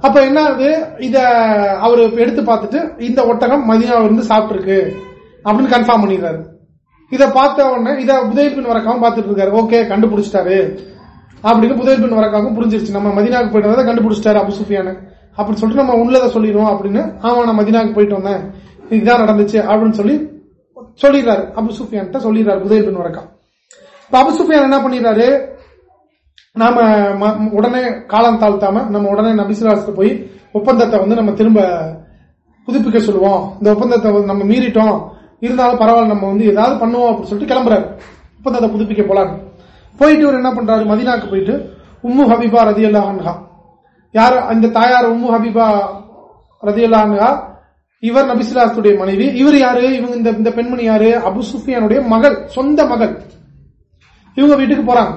அப்ப என்ன ஆகுது இத அவரு எடுத்து பார்த்துட்டு இந்த ஒட்டகம் மதியாவிலிருந்து இருந்து சாப்பிட்டுருக்கு அப்படின்னு கன்ஃபார்ம் பண்ணிடுறாரு. இதை பார்த்த உடனே இத புதைப்பின் வரக்காவும் பார்த்துட்டு இருக்காரு. ஓகே கண்டுபிடிச்சிட்டாரு. அப்படின்னு புதைப்பின் வரக்காவும் புரிஞ்சிருச்சு. நம்ம மதினாக்கு போயிட்டு வந்ததை கண்டுபிடிச்சிட்டாரு அபு சுஃபியானு. அப்படின்னு சொல்லிட்டு நம்ம உள்ளதை சொல்லிடுவோம் அப்படின்னு ஆமா நான் மதினாக்கு போயிட்டு வந்தேன். இதுதான் நடந்துச்சு அப்படின்னு சொல்லி சொல்லிடுறாரு. அபு சுஃபியான் சொல்லிடுறாரு. புதையல் பின் வரக்கா. இப்ப அபு சுஃபியான் என்ன பண்ணிடுறாரு? நாம உடனே காலம் தாழ்த்தாம நம்ம உடனே நபிசுலாசத்துல போய் ஒப்பந்தத்தை வந்து நம்ம திரும்ப புதுப்பிக்க சொல்லுவோம். இந்த ஒப்பந்தத்தை நம்ம மீறிட்டோம். இருந்தாலும் பரவாயில்ல நம்ம வந்து ஏதாவது பண்ணுவோம் அப்படின்னு சொல்லிட்டு கிளம்புறாரு. ஒப்பந்தத்தை புதுப்பிக்க போலான்னு. போயிட்டு இவர் என்ன பண்றாரு? மதினாக்கு போயிட்டு உம்மு ஹபீபா ரதி அல்லாஹா யார்? அந்த தாயார் உம்மு ஹபீபா ரதி இவர் நபிசுலாசுடைய மனைவி. இவர் யாரு? இவங்க இந்த இந்த பெண்மணி யாரு? அபு சுஃபியானுடைய மகள் சொந்த மகள். இவங்க வீட்டுக்கு போறாங்க.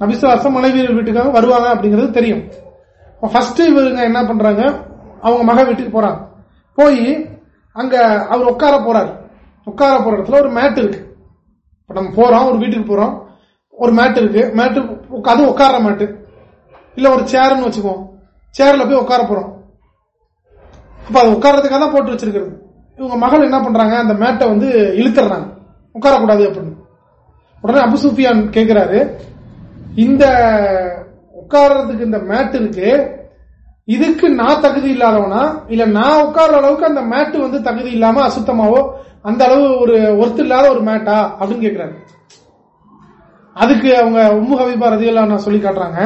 நபிசுலாசம் மனைவியர் வீட்டுக்காக வருவாங்க அப்படிங்கிறது தெரியும். ஃபர்ஸ்ட் இவங்க என்ன பண்றாங்க? அவங்க மக வீட்டுக்கு போறாங்க. போய் அங்க அவர் உட்கார போறாரு. உட்கார போற இடத்துல ஒரு மேட் இருக்கு. இப்ப நம்ம போறோம் ஒரு வீட்டுக்கு போறோம். ஒரு மேட் இருக்கு. மேட்டு அது உட்கார மேட்டு. இல்ல ஒரு சேர்னு வச்சுக்குவோம். சேர்ல போய் உட்கார போறோம். அப்ப அது உட்கார்றதுக்காக தான் போட்டு வச்சிருக்கிறது. இவங்க மகள் என்ன பண்றாங்க? அந்த மேட்டை வந்து இழுத்துறாங்க. உட்காரக்கூடாது அப்படின்னு. உடனே அபு சுஃபியான் கேட்கிறாரு இந்த உட்கார்றதுக்கு இந்த மேட் இருக்கு. இதுக்கு நான் தகுதி இல்லாதவனா? இல்ல நான் உட்கார்ற அளவுக்கு அந்த மேட்டு வந்து தகுதி இல்லாம அசுத்தமாவோ அந்த அளவு ஒரு ஒர்த்து இல்லாத ஒரு மேட்டா? அப்படின்னு கேட்கிறாரு அதுக்கு அவங்க உம்மு ஹபீபா ரதியெல்லாம் நான் சொல்லி காட்டுறாங்க.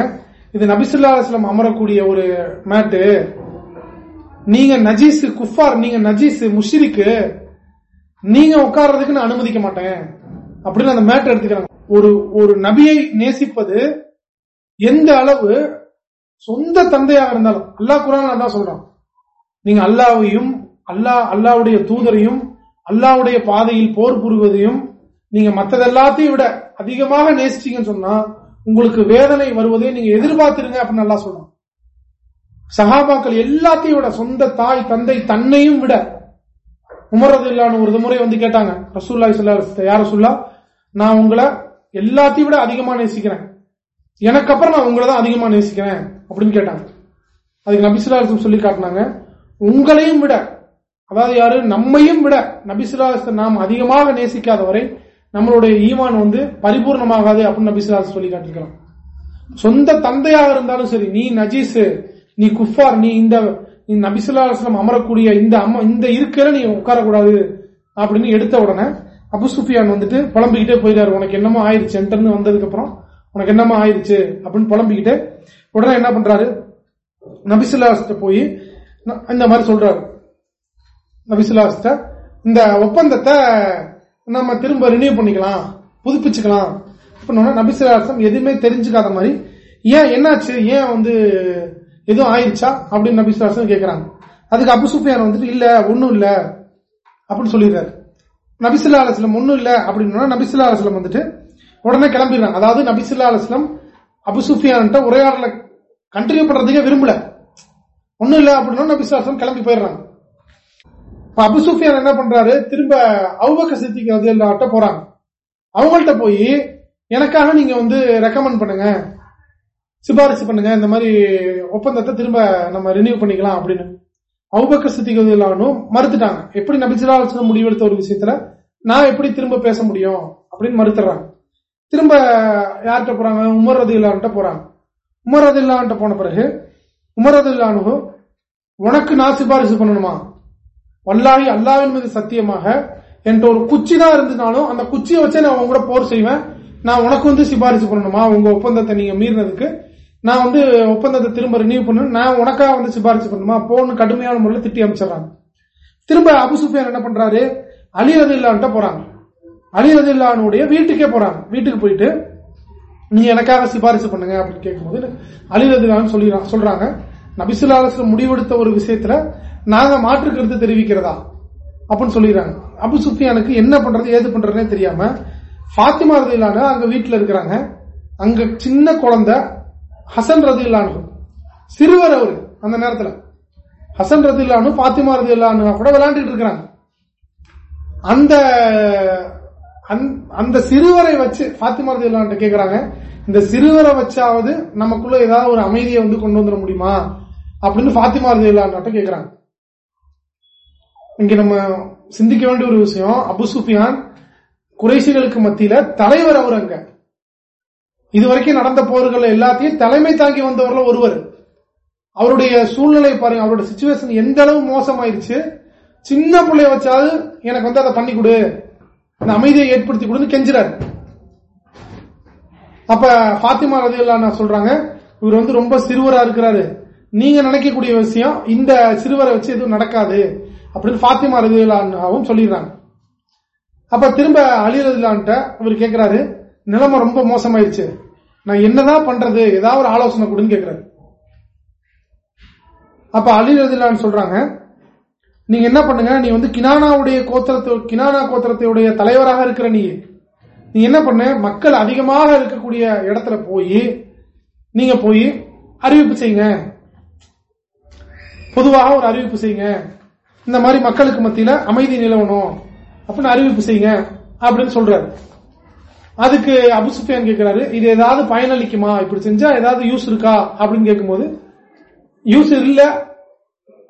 இது நபிசுல்லா அலுவலம் அமரக்கூடிய ஒரு மேட்டு. நீங்க நஜீஸ் குஃபார் நீங்க நஜீஸ் முஷிரிக்கு நீங்க உட்கார்றதுக்கு நான் அனுமதிக்க மாட்டேன். அப்படின்னு அந்த மேட்டர் எடுத்துக்கிறாங்க. ஒரு ஒரு நபியை நேசிப்பது எந்த அளவு சொந்த தந்தையாக இருந்தாலும் அல்லா குரான் தான் சொல்றான். நீங்க அல்லாவையும் அல்லா அல்லாவுடைய தூதரையும் அல்லாவுடைய பாதையில் போர் புரிவதையும் நீங்க மற்றதெல்லாத்தையும் விட அதிகமாக நேசிச்சீங்கன்னு சொன்னா உங்களுக்கு வேதனை வருவதை நீங்க எதிர்பார்த்திருங்க அப்படின்னு நல்லா சொல்றோம் சகாபாக்கள் எல்லாத்தையும் விட சொந்த தாய் தந்தை தன்னையும் விட உமரது இல்லான்னு ஒரு முறை வந்து கேட்டாங்க ரசூல்லா யார சொல்லா நான் உங்களை எல்லாத்தையும் விட அதிகமா நேசிக்கிறேன். எனக்கு அப்புறம் நான் உங்களை தான் அதிகமா நேசிக்கிறேன் அப்படின்னு கேட்டாங்க. அதுக்கு நபிசுல்லாசம் சொல்லி காட்டினாங்க உங்களையும் விட அதாவது யாரு நம்மையும் விட நபிசுல்லாசம் நாம் அதிகமாக நேசிக்காத வரை நம்மளுடைய ஈமான் வந்து பரிபூர்ணமாகாது அப்படின்னு நபிசுல்லாசம் சொல்லி காட்டிருக்கிறோம் சொந்த தந்தையாக இருந்தாலும் சரி நீ நஜீஸ் நீ குஃபார் நீ இந்த நபிசுல்லாஸ்லம் அமரக்கூடிய இந்த அம்மா இந்த இருக்கையில நீ உட்காரக்கூடாது அப்படின்னு எடுத்த உடனே அபு சுஃபியான் வந்துட்டு புலம்பிக்கிட்டே போயிடாரு உனக்கு என்னமோ ஆயிடுச்சு என்கிட்ட வந்ததுக்கு அப்புறம் உனக்கு என்னமோ ஆயிடுச்சு அப்படின்னு புலம்பிக்கிட்டு உடனே என்ன பண்றாரு? நபிசுல்லாஸ்ட போய் இந்த மாதிரி சொல்றாரு. நபிசுல்லாஸ்ட இந்த ஒப்பந்தத்தை நம்ம திரும்ப ரினியூ பண்ணிக்கலாம் புதுப்பிச்சுக்கலாம். நபிசுல்லாசம் எதுவுமே தெரிஞ்சுக்காத மாதிரி ஏன் என்னாச்சு? ஏன் வந்து எதுவும் ஆயிடுச்சா அப்படின்னு நபிசுல்லாசம் கேட்கிறாங்க அதுக்கு அபு சுஃபியான் வந்துட்டு இல்ல ஒன்னும் இல்ல அப்படின்னு சொல்லிடுறாரு. நபிசுல்லா அலுவலம் ஒன்னும் இல்ல அப்படின்னா நபிசுல்லா அலுவலம் வந்துட்டு உடனே கிளம்பிடுறாங்க. அதாவது நபிசுல்லா அலுவலம் அபு சுஃபியான் உரையாடல கண்டினியூ பண்றதுக்கே விரும்பல. ஒன்னும் இல்ல அப்படின்னா நபிசுல்லாசலம் கிளம்பி போயிடுறாங்க. அபு சுஃபியான் என்ன பண்றாரு? திரும்ப அவுபக்க சித்திக்கு எல்லாட்ட போறாங்க. அவங்கள்ட்ட போய் எனக்காக நீங்க வந்து ரெக்கமெண்ட் பண்ணுங்க. சிபாரிசு பண்ணுங்க இந்த மாதிரி ஒப்பந்தத்தை திரும்ப நம்ம ரினியூ பண்ணிக்கலாம் அப்படின்னு. அவுபக்க சித்திகளானும் மறுத்துட்டாங்க. எப்படி நபிசுல்லா முடிவெடுத்த ஒரு விஷயத்துல நான் எப்படி திரும்ப பேச முடியும் அப்படின்னு மறுத்துறாங்க. திரும்ப யார்கிட்ட போறாங்க? உமர் ரதி இல்லான்ட்ட போறாங்க. உமர் ரதி இல்லான்ட்ட போன பிறகு உமர் ரதி இல்லானு உனக்கு நான் சிபாரிசு பண்ணணுமா? வல்லாகி அல்லாவின் மீது சத்தியமாக என்கிட்ட ஒரு குச்சி தான் இருந்ததுனாலும் அந்த குச்சியை வச்சே நான் உங்க கூட போர் செய்வேன். நான் உனக்கு வந்து சிபாரிசு பண்ணணுமா? உங்க ஒப்பந்தத்தை நீங்க மீறினதுக்கு நான் வந்து ஒப்பந்தத்தை திரும்ப ரினியூ பண்ணு நான் உனக்காக வந்து சிபாரிசு பண்ணுமா போன்னு கடுமையான முறையில் திட்டி அமைச்சிடறாங்க. திரும்ப அபு சுஃபியான் என்ன பண்றாரு? அலி ரதில்லான்ட்ட போறாங்க. அலி ரதில்லானுடைய வீட்டுக்கே போறாங்க. வீட்டுக்கு போயிட்டு நீ எனக்காக சிபாரிசு பண்ணுங்க அப்படின்னு கேட்கும்போது அலி ரதில்லான்னு சொல்லி சொல்றாங்க. நபிசுல்லாஸ்ல முடிவெடுத்த ஒரு விஷயத்துல நாங்க மாற்று கருத்து தெரிவிக்கிறதா? அப்படின்னு சொல்லிடுறாங்க. அபு சுஃபியானுக்கு என்ன பண்றது ஏது பண்றதுனே தெரியாம பாத்திமா ரதில்லான அங்க வீட்டுல இருக்கிறாங்க. அங்க சின்ன குழந்தை ஹசன் ரதில்லானு சிறுவர் அவரு அந்த நேரத்தில். ஹசன் ரதி இல்லானு பாத்திமா ரதில்லானு கூட விளையாண்டுட்டு இருக்கிறாங்க. அந்த அந்த சிறுவரை வச்சு பாத்திமா ரதில்லான்ட்டு கேக்குறாங்க இந்த சிறுவரை வச்சாவது நமக்குள்ள ஏதாவது ஒரு அமைதியை வந்து கொண்டு வந்துட முடியுமா? அப்படின்னு பாத்திமா ரதில்லான்ட்ட கேக்குறாங்க. இங்க நம்ம சிந்திக்க வேண்டிய ஒரு விஷயம் அபு சுஃபியான் குறைசிகளுக்கு மத்தியில தலைவர் அவர் அங்க. இதுவரைக்கும் நடந்த போர்கள் எல்லாத்தையும் தலைமை தாங்கி வந்தவர்கள் ஒருவர். அவருடைய சூழ்நிலை பாருங்க அவருடைய சுச்சுவேஷன் எந்த அளவு மோசமாயிருச்சு. சின்ன பிள்ளைய வச்சாவது எனக்கு வந்து அதை பண்ணி கொடு. அந்த அமைதியை ஏற்படுத்தி கொடுன்னு கெஞ்சுறாரு. அப்ப பாத்திமா நான் சொல்றாங்க இவர் வந்து ரொம்ப சிறுவரா இருக்கிறாரு. நீங்க நினைக்கக்கூடிய விஷயம் இந்த சிறுவரை வச்சு எதுவும் நடக்காது அப்படின்னு பாத்திமா ரதியல்லாவும் சொல்லிடுறாங்க. அப்ப திரும்ப அலி ரதிலான்ட்ட இவர் கேட்கிறாரு நிலைமை ரொம்ப மோசமாயிருச்சு நான் என்னதான் பண்றது? ஏதாவது ஒரு ஆலோசனை கொடுன்னு கேட்கிறாரு அப்ப அலி சொல்றாங்க நீங்க என்ன பண்ணுங்க? நீ வந்து கினானாவுடைய கோத்திரத்து கினானா கோத்திரத்தையுடைய தலைவராக இருக்கிற நீ நீ என்ன பண்ண? மக்கள் அதிகமாக இருக்கக்கூடிய இடத்துல போய் நீங்க போய் அறிவிப்பு செய்யுங்க. பொதுவாக ஒரு அறிவிப்பு செய்யுங்க. இந்த மாதிரி மக்களுக்கு மத்தியில அமைதி நிலவணும். அப்படின்னு அறிவிப்பு செய்யுங்க. அப்படின்னு சொல்றாரு. அதுக்கு அபுசுஃபியான் கேட்கிறாரு இது ஏதாவது பயனளிக்குமா? இப்படி செஞ்சா ஏதாவது யூஸ் இருக்கா? அப்படின்னு கேட்கும்போது யூஸ் இல்ல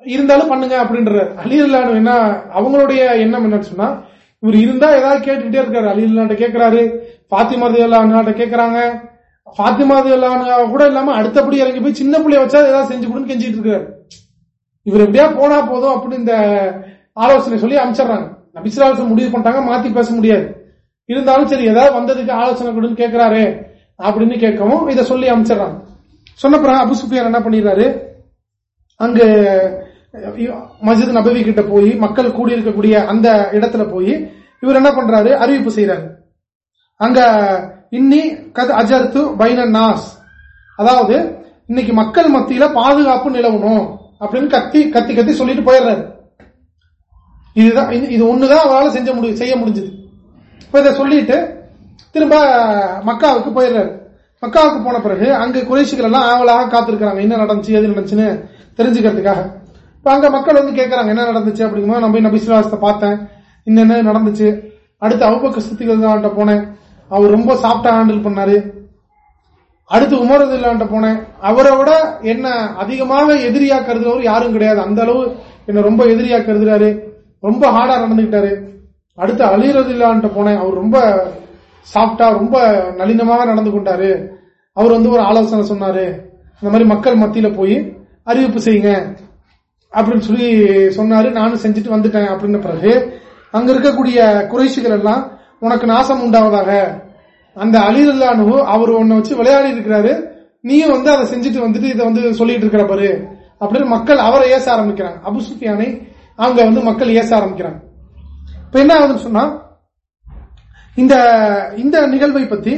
இருந்தாலும் பண்ணுங்க அப்படின்ற அலிலானு என்ன அவங்களுடைய எண்ணம் என்னன்னு சொன்னா இவர் இருந்தா ஏதாவது கேட்டுக்கிட்டே இருக்காரு. அலிலான்ட்ட கேட்கிறாரு பாத்திமா அல்லாட்ட கேட்கறாங்க பாத்திமா அல்லா கூட இல்லாம அடுத்தபடி இறங்கி போய் சின்ன பிள்ளைய வச்சா ஏதாவது செஞ்சு கொடுன்னு கெஞ்சிட்டு இருக்காரு. இவர் எப்படியா போனா போதும் அப்படின்னு இந்த ஆலோசனை சொல்லி அமைச்சிடுறாங்க. நபிசுலாசம் முடிவு பண்ணிட்டாங்க மாத்தி பேச முடியாது. இருந்தாலும் சரி ஏதாவது வந்ததுக்கு ஆலோசனை கொடுன்னு கேட்கிறாரு அப்படின்னு கேட்கவும் இதை சொல்லி அமைச்சிடறாங்க. சொன்ன பிறகு அபு சுஃபியான் என்ன பண்ணிடுறாரு? அங்கு மஸ்ஜித் நபவி கிட்ட போய் மக்கள் கூடியிருக்கக்கூடிய அந்த இடத்துல போய் இவர் என்ன பண்றாரு? அறிவிப்பு செய்யறாரு அங்க இன்னி கத் அஜர்த்து பைன நாஸ். அதாவது இன்னைக்கு மக்கள் மத்தியில பாதுகாப்பு நிலவணும் அப்படின்னு கத்தி கத்தி கத்தி சொல்லிட்டு போயிடுறாரு. இதுதான் இது ஒண்ணுதான் அவரால் செஞ்ச முடியும் செய்ய முடிஞ்சது. இதை சொல்லிட்டு திரும்ப மக்காவுக்கு போயிடுறாரு. மக்காவுக்கு போன பிறகு அங்கு குறைசிகள் எல்லாம் ஆவலாக காத்திருக்கிறாங்க. என்ன நடந்துச்சு எது நடந்துச்சுன்னு தெரிஞ்சுக்கிறதுக்காக. இப்ப அங்க மக்கள் வந்து கேட்கறாங்க என்ன நடந்துச்சு அப்படிங்கும்போது நம்ம போய் நபிசுலாசத்தை பார்த்தேன். இன்னென்ன நடந்துச்சு? அடுத்து அவுபக்க சுத்திகள்கிட்ட போனேன். அவர் ரொம்ப சாஃப்டா ஹேண்டில் பண்ணாரு. அடுத்து உமரதுல்லான்ட்ட போனேன். அவரை விட என்ன அதிகமாக எதிரியா கருதுறவர் யாரும் கிடையாது. அந்த அளவு என்ன ரொம்ப எதிரியா கருதுறாரு. ரொம்ப ஹார்டா நடந்துகிட்டாரு. அடுத்து அலிரதில்லான்ட்ட போனேன். அவர் ரொம்ப சாஃப்டா ரொம்ப நளினமாக நடந்து கொண்டாரு. அவர் வந்து ஒரு ஆலோசனை சொன்னாரு. இந்த மாதிரி மக்கள் மத்தியில போய் அறிவிப்பு செய்யுங்க. அப்படின்னு சொல்லி சொன்னாரு. நானும் செஞ்சுட்டு வந்துட்டேன் அப்படின்ன பிறகு அங்க இருக்கக்கூடிய குறைசிகள் எல்லாம் உனக்கு நாசம் உண்டாவதாக. அந்த அலிரல்லானு அவர் உன்னை வச்சு விளையாடி இருக்கிறாரு. நீயும் வந்து அதை செஞ்சுட்டு வந்துட்டு இதை வந்து சொல்லிட்டு இருக்கிற பாரு. அப்படின்னு மக்கள் அவரை ஏச ஆரம்பிக்கிறாங்க. அபுசுஃபியானை அவங்க வந்து மக்கள் ஏச ஆரம்பிக்கிறாங்க. இப்ப என்ன ஆகுதுன்னு சொன்னா இந்த இந்த நிகழ்வை பத்தி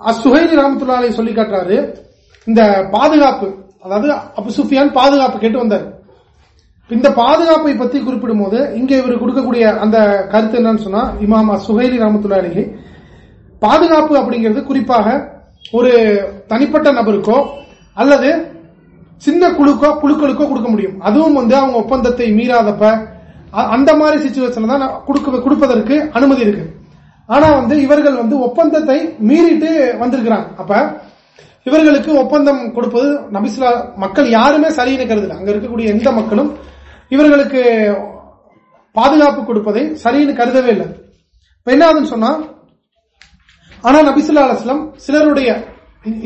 அசுஹைலி ராமத்துல்லாலை சொல்லி காட்டுறாரு. இந்த பாதுகாப்பு அதாவது அபு சுஃபியான் பாதுகாப்பு கேட்டு வந்தார். இந்த பாதுகாப்பை பத்தி குறிப்பிடும் போது இங்க இவர் கொடுக்கக்கூடிய அந்த கருத்து என்னன்னு சொன்னா இமாமா சுஹைலி ராமத்துல்லாலிகி பாதுகாப்பு அப்படிங்கிறது குறிப்பாக ஒரு தனிப்பட்ட நபருக்கோ அல்லது சின்ன குழுக்கோ குழுக்களுக்கோ கொடுக்க முடியும். அதுவும் வந்து அவங்க ஒப்பந்தத்தை மீறாதப்ப அந்த மாதிரி சுச்சுவேஷன்ல தான் கொடுப்பதற்கு அனுமதி இருக்கு. ஆனா வந்து இவர்கள் வந்து ஒப்பந்தத்தை மீறிட்டு வந்திருக்கிறாங்க. அப்ப இவர்களுக்கு ஒப்பந்தம் கொடுப்பது நபிசுலா மக்கள் யாருமே சரின்னு கருதுல. அங்க இருக்கக்கூடிய எந்த மக்களும் இவர்களுக்கு பாதுகாப்பு கொடுப்பதை சரின்னு கருதவே இல்லை. இப்ப என்ன ஆகுதுன்னு சொன்னா ஆனா நபிசுல்லா அலுவலம் சிலருடைய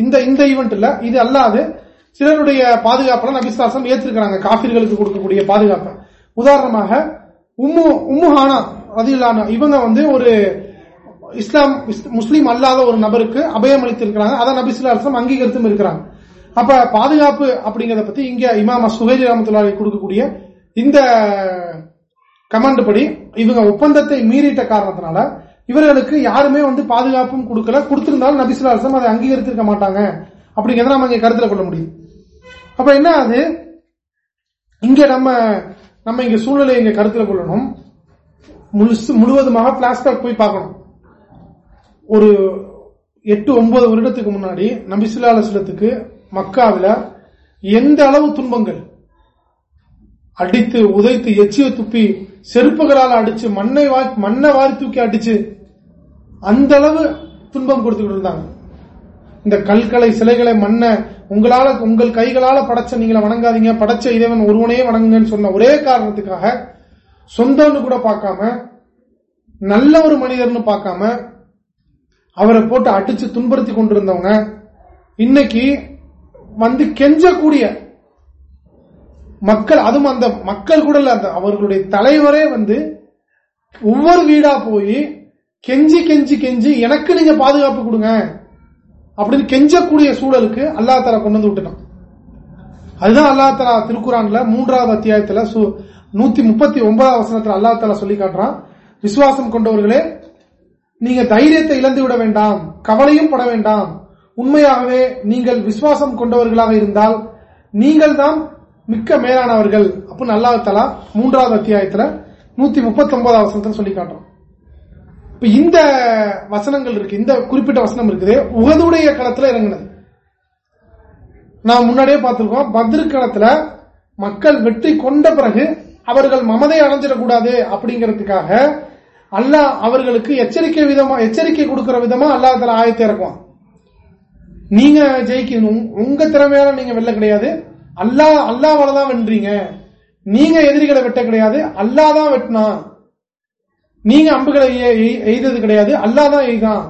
இந்த இந்த ஈவெண்ட் இல்ல இது அல்லாது சிலருடைய பாதுகாப்பு நபிசுலாசம் ஏற்றிருக்கிறாங்க காபிர்களுக்கு கொடுக்கக்கூடிய பாதுகாப்பை. உதாரணமாக உம்மு உம்முஹானா ரதிலானா இவங்க வந்து ஒரு இஸ்லாம் முஸ்லீம் அல்லாத ஒரு நபருக்கு அபயம் அளித்திருக்கிறாங்க. அதை நபிசுல்லா அலுவலம் அங்கீகரித்தும் இருக்கிறாங்க. அப்ப பாதுகாப்பு அப்படிங்கறத பத்தி இங்க இமாமா சுஹேஜி ரமத்துல்லாவை கொடுக்கக்கூடிய இந்த கமாண்ட் படி இவங்க ஒப்பந்தத்தை மீறிட்ட காரணத்தினால இவர்களுக்கு யாருமே வந்து பாதுகாப்பும் கொடுக்கல. கொடுத்திருந்தாலும் நபிசுலாசம் அதை அங்கீகரித்திருக்க மாட்டாங்க. அப்படிங்கறத நம்ம இங்க கருத்துல கொள்ள முடியும். அப்ப என்ன அது இங்க நம்ம நம்ம இங்க சூழ்நிலை இங்க கருத்துல கொள்ளணும். முழுவதுமாக பிளாஸ்டாக் போய் பார்க்கணும். ஒரு எட்டு ஒன்பது வருடத்துக்கு முன்னாடி நபிசுல்லா அலுவலத்துக்கு மக்காவில் எந்த அளவு துன்பங்கள்? அடித்து உதைத்து எச்சிய துப்பி செருப்புகளால் அடிச்சு மண்ணை மண்ணை வாரி தூக்கி அடிச்சு அந்த அளவு துன்பம் கொடுத்துக்கிட்டு இருந்தாங்க. இந்த கல்களை சிலைகளை மண்ண உங்களால உங்கள் கைகளால படைச்ச நீங்களை வணங்காதீங்க. படைச்ச இறைவன் ஒருவனே வணங்குங்கன்னு சொன்ன ஒரே காரணத்துக்காக சொந்தம்னு கூட பார்க்காம நல்ல ஒரு மனிதர்னு பார்க்காம அவரை போட்டு அடிச்சு துன்புறுத்தி கொண்டிருந்தவங்க இன்னைக்கு வந்து கெஞ்சக்கூடிய மக்கள் அதுவும் அந்த மக்கள் கூட இல்ல அந்த அவர்களுடைய தலைவரே வந்து ஒவ்வொரு வீடா போய் கெஞ்சி கெஞ்சி கெஞ்சி எனக்கு நீங்க பாதுகாப்பு கொடுங்க. அப்படின்னு கெஞ்சக்கூடிய சூழலுக்கு அல்லா தலா கொண்டு வந்து விட்டுட்டான். அதுதான் அல்லா தலா திருக்குறான்ல மூன்றாவது அத்தியாயத்துல நூத்தி முப்பத்தி ஒன்பதாவது வசனத்துல அல்லா தலா சொல்லி காட்டுறான். விசுவாசம் கொண்டவர்களே நீங்க தைரியத்தை இழந்து விட வேண்டாம் கவலையும் பட வேண்டாம். உண்மையாகவே நீங்கள் விசுவாசம் கொண்டவர்களாக இருந்தால் நீங்கள் தான் மிக்க மேலானவர்கள் அப்படின்னு அல்லா தலா மூன்றாவது அத்தியாயத்துல நூத்தி முப்பத்தி ஒன்பதாவது வசனத்துல சொல்லி காட்டுறோம் இப்ப இந்த வசனங்கள் இருக்கு இந்த குறிப்பிட்ட வசனம் இருக்குது உகதுடைய களத்துல இறங்கினது. நான் முன்னாடியே பார்த்திருக்கோம் பத்ரு களத்துல மக்கள் வெற்றி கொண்ட பிறகு அவர்கள் மமதை அடைஞ்சிடக்கூடாது அப்படிங்கறதுக்காக அல்லாஹ் அவர்களுக்கு எச்சரிக்கை விதமா எச்சரிக்கை கொடுக்கிற விதமா அல்லா தலா ஆயத்தை இறக்குவான். நீங்க ஜெயிக்கணும் உங்க திறமையால நீங்க வெல்ல கிடையாது. அல்லா அல்லாவால தான் வென்றீங்க. நீங்க எதிரிகளை வெட்ட கிடையாது. அல்லா தான் வெட்டினா நீங்க அம்புகளை எய்தது கிடையாது. அல்லா தான் எய்தான்.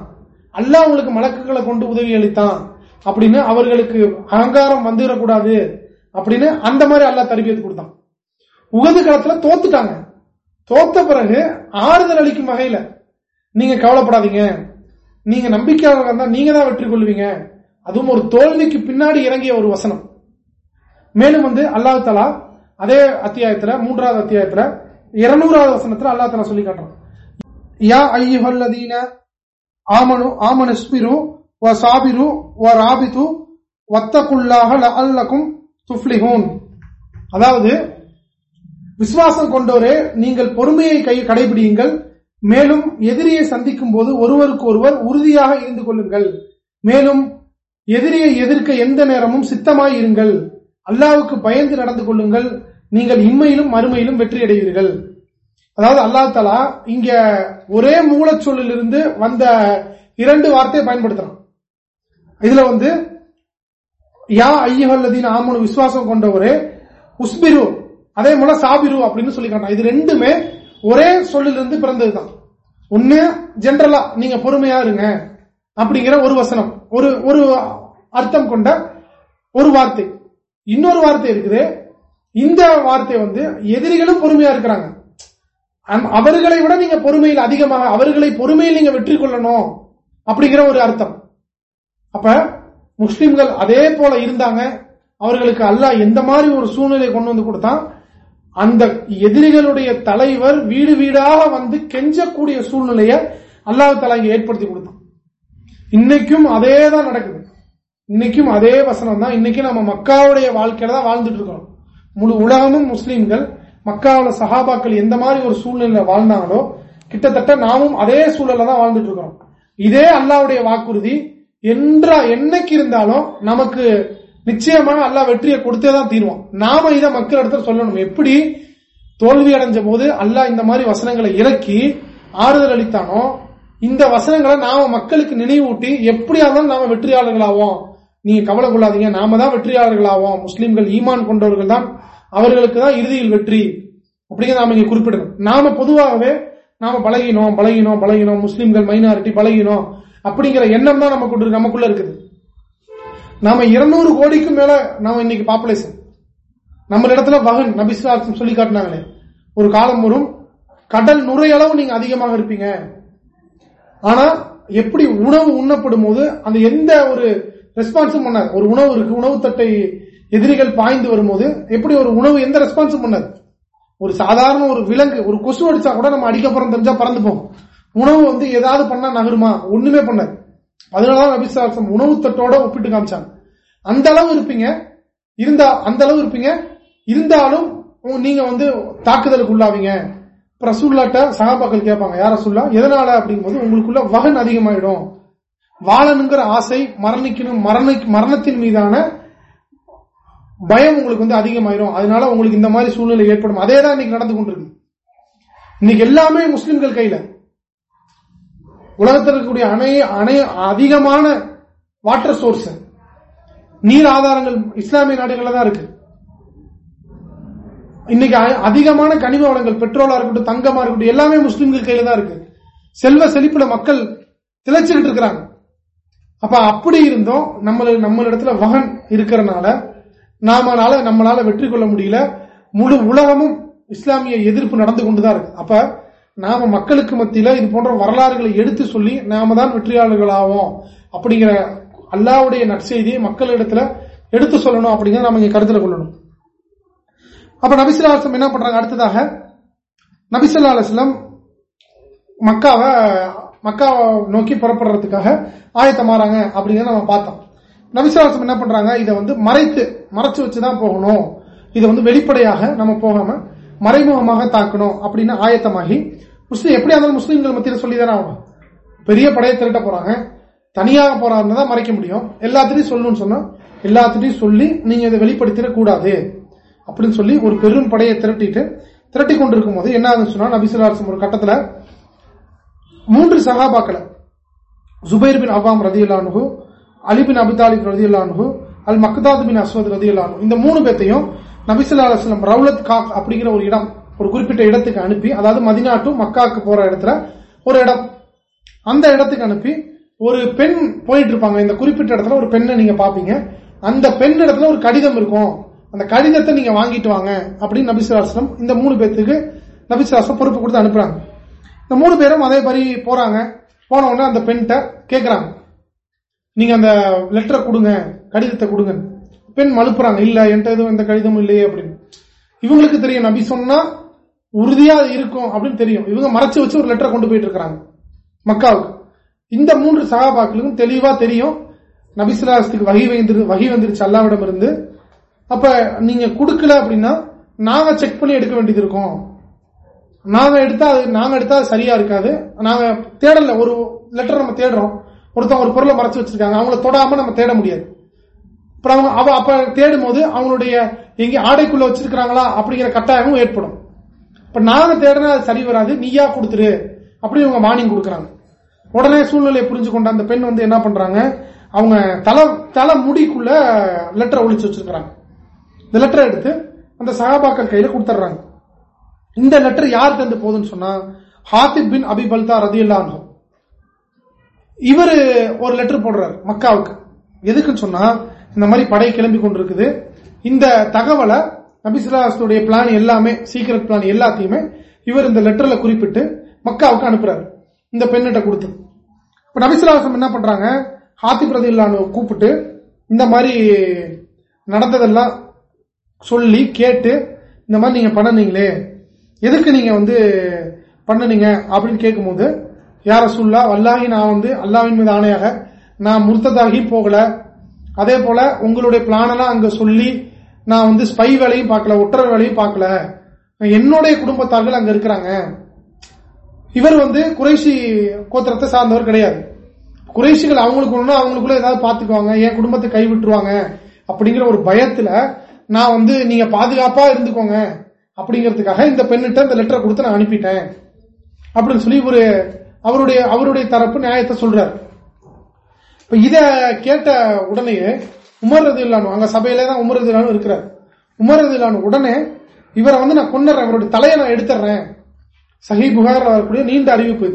அல்லா உங்களுக்கு மலக்குகளை கொண்டு உதவி அளித்தான். அப்படின்னு அவர்களுக்கு அகங்காரம் வந்துடக்கூடாது அப்படின்னு அந்த மாதிரி அல்லா தரபியத்து கொடுத்தான். உகது காலத்துல தோத்துட்டாங்க. தோத்த பிறகு ஆறுதல் அளிக்கும் வகையில நீங்க கவலைப்படாதீங்க. நீங்க நம்பிக்கையாக இருந்தா நீங்க தான் வெற்றி கொள்வீங்க. அதுவும் ஒரு தோல்விக்கு பின்னாடி இறங்கிய ஒரு வசனம். மேலும் வந்து அல்லாஹ் தலா அதே அத்தியாயத்துல மூன்றாவது அத்தியாயத்துல இருநூறாவது வசனத்துல அல்லா தலா சொல்லி காட்டுறோம் யா ஐயுஹல்லதீன ஆமனு ஆமனுஸ்பிரு வ சாபிரு வ ராபிது வத்தகுல்லாக லஅல்லகும் துஃப்லிஹூன். அதாவது விசுவாசம் கொண்டோரே நீங்கள் பொறுமையை கை கடைபிடியுங்கள். மேலும் எதிரியை சந்திக்கும் போது ஒருவருக்கு ஒருவர் உறுதியாக இருந்து கொள்ளுங்கள். மேலும் எதிரியை எதிர்க்க எந்த நேரமும் சித்தமாய் இருங்கள். அல்லாவுக்கு பயந்து நடந்து கொள்ளுங்கள். நீங்கள் இம்மையிலும் மறுமையிலும் வெற்றியடைவீர்கள். அதாவது அல்லா தலா இங்க ஒரே மூலச்சொல்லிலிருந்து வந்த இரண்டு வார்த்தையை பயன்படுத்துறான். இதுல வந்து யா ஐயஹல்லதீன் ஆமனு விசுவாசம் கொண்டவரே உஸ்பிரு அதே போல சாபிரு அப்படின்னு சொல்லி இது ரெண்டுமே ஒரே சொல்லிலிருந்து பிறந்ததுதான். ஒண்ணு ஜென்ரலா நீங்க பொறுமையா இருங்க அப்படிங்கிற ஒரு வசனம் ஒரு ஒரு அர்த்தம் கொண்ட ஒரு வார்த்தை. இன்னொரு வார்த்தை இருக்குது இந்த வார்த்தை வந்து எதிரிகளும் பொறுமையா இருக்கிறாங்க. அவர்களை விட நீங்க பொறுமையில் அதிகமாக அவர்களை பொறுமையில் நீங்க வெற்றி கொள்ளணும் அப்படிங்கிற ஒரு அர்த்தம். அப்ப முஸ்லிம்கள் அதே போல இருந்தாங்க. அவர்களுக்கு அல்லாஹ் எந்த மாதிரி ஒரு சூழ்நிலை கொண்டு வந்து கொடுத்தான்? அந்த எதிரிகளுடைய தலைவர் வீடு வீடாக வந்து கெஞ்சக்கூடிய சூழ்நிலையை அல்லாஹ் தலா இங்க ஏற்படுத்தி கொடுத்தான். இன்னைக்கும் அதே தான் நடக்குது. இன்னைக்கும் அதே வசனம் தான். இன்னைக்கு நம்ம மக்காவுடைய வாழ்க்கையில தான் வாழ்ந்துட்டு இருக்கோம். முழு உலகமும் முஸ்லீம்கள். மக்காவில் சஹாபாக்கள் எந்த மாதிரி ஒரு சூழ்நிலை வாழ்ந்தாங்களோ கிட்டத்தட்ட நாமும் அதே சூழல தான் வாழ்ந்துட்டு இருக்கிறோம். இதே அல்லாவுடைய வாக்குறுதி என்றா என்னைக்கு இருந்தாலும் நமக்கு நிச்சயமாக அல்லா வெற்றியை கொடுத்தே தான் தீர்வோம். நாம இதை மக்கள் இடத்துல சொல்லணும். எப்படி? தோல்வி அடைஞ்ச போது அல்லாஹ் இந்த மாதிரி வசனங்களை இறக்கி ஆறுதல் அளித்தானோ இந்த வசனங்களை நாம மக்களுக்கு நினைவூட்டி எப்படியா இருந்தாலும் நாம வெற்றியாளர்களாவோம். நீங்க கவலை கொள்ளாதீங்க நாம தான் வெற்றியாளர்களாவோம். முஸ்லீம்கள் ஈமான் கொண்டவர்கள் தான். அவர்களுக்கு தான் இறுதியில் வெற்றி. அப்படிங்கிறத நாம இங்க குறிப்பிடணும். நாம பொதுவாகவே நாம பழகினோம் பழகினோம் பழகினோம் முஸ்லீம்கள் மைனாரிட்டி பழகினோம் அப்படிங்கிற எண்ணம் தான் நம்ம கொண்டு நமக்குள்ள இருக்குது. நாம இருநூறு கோடிக்கும் மேல நாம இன்னைக்கு பாப்புலேஷன் நம்ம இடத்துல வகன் நபிஸ்லாசம் சொல்லி காட்டினாங்களே. ஒரு காலம் வரும் கடல் நுரையளவு நீங்க அதிகமாக இருப்பீங்க. ஆனா எப்படி உணவு உண்ணப்படும் போது அந்த எந்த ஒரு ரெஸ்பான்ஸும் பண்ணாது. ஒரு உணவு இருக்கு உணவு தட்டை எதிரிகள் பாய்ந்து வரும்போது எப்படி ஒரு உணவு எந்த ரெஸ்பான்ஸும் பண்ணாது? ஒரு சாதாரண ஒரு விலங்கு ஒரு கொசு அடிச்சா கூட நம்ம அடிக்க போறோம் தெரிஞ்சா பறந்து போகும். உணவு வந்து ஏதாவது பண்ணா நகருமா? ஒண்ணுமே பண்ணாது. அதனாலதான் நபிசாசம் உணவு தட்டோட ஒப்பிட்டு காமிச்சாங்க. அந்த அளவு இருப்பீங்க இருந்தா அந்த அளவு இருப்பீங்க. இருந்தாலும் நீங்க வந்து தாக்குதலுக்கு உள்ளாவீங்க. ரசூல்லாட்ட சகாபாக்கள் கேட்பாங்க யார சொல்லா எதனால? அப்படிங்கும்போது உங்களுக்குள்ள வகன் அதிகமாயிடும். வாழனுங்கிற ஆசை மரணிக்கணும் மரண மரணத்தின் மீதான பயம் உங்களுக்கு வந்து அதிகமாயிரும். அதனால உங்களுக்கு இந்த மாதிரி சூழ்நிலை ஏற்படும். அதே தான் இன்னைக்கு நடந்து கொண்டிருக்கு. இன்னைக்கு எல்லாமே முஸ்லிம்கள் கையில. உலகத்தில் இருக்கக்கூடிய அணை அணை அதிகமான வாட்டர் சோர்ஸ் நீர் ஆதாரங்கள் இஸ்லாமிய நாடுகள்ல தான் இருக்கு. இன்னைக்கு அதிகமான கனிம வளங்கள் பெட்ரோலா இருக்கட்டும் தங்கமா இருக்கட்டும் எல்லாமே முஸ்லிம்கள் கையில தான் இருக்கு. செல்வ செழிப்புல மக்கள் திளைச்சுக்கிட்டு இருக்கிறாங்க. அப்ப அப்படி இருந்தோம் நம்ம நம்மளிடத்துல வகன் இருக்கிறனால நாமனால நம்மளால வெற்றி கொள்ள முடியல. முழு உலகமும் இஸ்லாமிய எதிர்ப்பு நடந்து கொண்டுதான் இருக்கு. அப்ப நாம மக்களுக்கு மத்தியில இது போன்ற வரலாறுகளை எடுத்து சொல்லி நாம தான் வெற்றியாளர்களாவோம் அப்படிங்கிற அல்லாவுடைய நற்செய்தியை மக்களிடத்துல எடுத்து சொல்லணும் அப்படிங்கிற நம்ம இங்க கருத்துல கொள்ளணும். அப்ப நபிசுல்லாசம் என்ன பண்றாங்க? அடுத்ததாக நபிசுல்லா அலுவலம் மக்காவை மக்காவை நோக்கி புறப்படுறதுக்காக ஆயத்தமாறாங்க அப்படிங்கிறத நம்ம பார்த்தோம். நபிசாசம் என்ன பண்றாங்க? இதை வந்து மறைத்து மறைச்சு வச்சுதான் போகணும். இதை வந்து வெளிப்படையாக நம்ம போகாம மறைமுகமாக தாக்கணும் அப்படின்னு ஆயத்தமாகி முஸ்லீம் எப்படியா இருந்தாலும் முஸ்லீம்கள் மத்தியில் சொல்லிதானே ஆகும் ஆகணும்? பெரிய படையை திரட்ட போறாங்க. தனியாக போறாருன்னு தான் மறைக்க முடியும். எல்லாத்திலையும் சொல்லணும்னு சொன்னா எல்லாத்திலையும் சொல்லி நீங்க இதை வெளிப்படுத்திடக்கூடாது அப்படின்னு சொல்லி ஒரு பெரும் படையை திரட்டிட்டு திரட்டி கொண்டிருக்கும் போது என்ன ஆகுதுன்னு சொன்னா நபிசுல்லாசம் ஒரு கட்டத்துல மூன்று சகாபாக்களை ஜுபைர் பின் அவாம் ரதியுல்லானு அலிபின் அபிதாலிப் ரதியுல்லானு அல் மக்தாத் பின் அஸ்வத் ரதியுல்லானு இந்த மூணு பேர்த்தையும் நபிசுல்லா அலுவலம் ரவுலத் காக் அப்படிங்கிற ஒரு இடம் ஒரு குறிப்பிட்ட இடத்துக்கு அனுப்பி அதாவது மதினா டு மக்காக்கு போற இடத்துல ஒரு இடம். அந்த இடத்துக்கு அனுப்பி ஒரு பெண் போயிட்டு இருப்பாங்க. இந்த குறிப்பிட்ட இடத்துல ஒரு பெண்ணை நீங்க பாப்பீங்க. அந்த பெண் இடத்துல ஒரு கடிதம் இருக்கும். அந்த கடிதத்தை நீங்க வாங்கிட்டு வாங்க அப்படின்னு நபிசுராசனம் இந்த மூணு பேர்த்துக்கு நபிசுராசனம் பொறுப்பு கொடுத்து அனுப்புறாங்க. இந்த மூணு பேரும் அதே மாதிரி போறாங்க. போன உடனே அந்த பெண்கிட்ட கேட்கறாங்க நீங்க அந்த லெட்டரை கொடுங்க கடிதத்தை கொடுங்க. பெண் மலுப்புறாங்க இல்ல என்கிட்ட எதுவும் எந்த கடிதமும் இல்லையே அப்படின்னு. இவங்களுக்கு தெரியும் நபி சொன்னா உறுதியா இருக்கும் அப்படின்னு தெரியும். இவங்க மறைச்சு வச்சு ஒரு லெட்டரை கொண்டு போயிட்டு இருக்கிறாங்க மக்காவுக்கு. இந்த மூன்று சகாபாக்களுக்கும் தெளிவா தெரியும் நபிசுலாசத்துக்கு வகி வந்து வகி வந்துருச்சு அல்லாவிடம் இருந்து. அப்ப நீங்க கொடுக்கல அப்படின்னா நாங்க செக் பண்ணி எடுக்க வேண்டியது இருக்கும். நாங்க எடுத்தா நாங்க எடுத்தா சரியா இருக்காது. நாங்க தேடல ஒரு லெட்டர் நம்ம தேடுறோம். ஒருத்தவங்க ஒரு பொருளை மறைச்சு வச்சிருக்காங்க. அவங்கள தொடாம நம்ம தேட முடியாது. அப்புறம் அவ அப்ப தேடும் போது அவங்களுடைய எங்க ஆடைக்குள்ள வச்சிருக்கிறாங்களா அப்படிங்கிற கட்டாயமும் ஏற்படும். இப்ப நாங்க தேடினா அது சரி வராது. நீயா கொடுத்துரு. அப்படி இவங்க வார்னிங் கொடுக்கறாங்க. உடனே சூழ்நிலையை புரிஞ்சு கொண்ட அந்த பெண் வந்து என்ன பண்றாங்க? அவங்க தலை தலை முடிக்குள்ள லெட்டரை ஒழிச்சு வச்சிருக்கிறாங்க. இந்த லெட்டரை எடுத்து அந்த சகாபாக்கள் கையில கொடுத்துட்றாங்க. இந்த லெட்டர் யாருக்கு வந்து போகுதுன்னு சொன்னா ஹாத்திப் பின் அபிபல்தா ரதி இவரு ஒரு லெட்டர் போடுறாரு மக்காவுக்கு. எதுக்குன்னு சொன்னா இந்த மாதிரி படை கிளம்பி கொண்டிருக்குது. இந்த தகவலை நபிசுல்லாசுடைய பிளான் எல்லாமே சீக்கிரட் பிளான் எல்லாத்தையுமே இவர் இந்த லெட்டர்ல குறிப்பிட்டு மக்காவுக்கு அனுப்புறாரு. இந்த பெண்ணிட்ட கொடுத்து. இப்ப நபிசுல்லாசம் என்ன பண்றாங்க? ஹாத்தி பிரதி கூப்பிட்டு இந்த மாதிரி நடந்ததெல்லாம் சொல்லி கேட்டு இந்த மாதிரி நீங்க பண்ணனீங்களே எதுக்கு நீங்க வந்து பண்ணனீங்க அப்படின்னு கேட்கும்போது யார சொல்லா வல்லாகி நான் வந்து அல்லாவின் மீது ஆணையாக நான் முர்த்ததாகி போகல. அதே போல உங்களுடைய பிளானெல்லாம் அங்க சொல்லி நான் வந்து ஸ்பை வேலையும் பார்க்கல ஒற்றர் வேலையும் பார்க்கல. என்னுடைய குடும்பத்தார்கள் அங்க இருக்கிறாங்க. இவர் வந்து குறைசி கோத்திரத்தை சார்ந்தவர் கிடையாது. குறைசிகள் அவங்களுக்கு ஒண்ணு அவங்களுக்குள்ள ஏதாவது பாத்துக்குவாங்க என் குடும்பத்தை கைவிட்டுருவாங்க அப்படிங்கிற ஒரு பயத்துல நான் வந்து நீங்க பாதுகாப்பா இருந்துக்கோங்க அப்படிங்கிறதுக்காக இந்த பெண்ணிட்ட இந்த லெட்டரை கொடுத்து நான் அனுப்பிட்டேன். அப்படின்னு சொல்லி ஒரு அவருடைய அவருடைய தரப்பு நியாயத்தை சொல்றாரு. இப்ப இத கேட்ட உடனே உமர் ரதில்லானு அங்க சபையில தான் உமர் ரதில்லானு இருக்கிறார். உமர் இல்லானு உடனே இவரை வந்து நான் கொண்டுறேன் அவருடைய தலையை நான் எடுத்துறேன். சஹி புகார் வரக்கூடிய நீண்ட அறிவிப்பு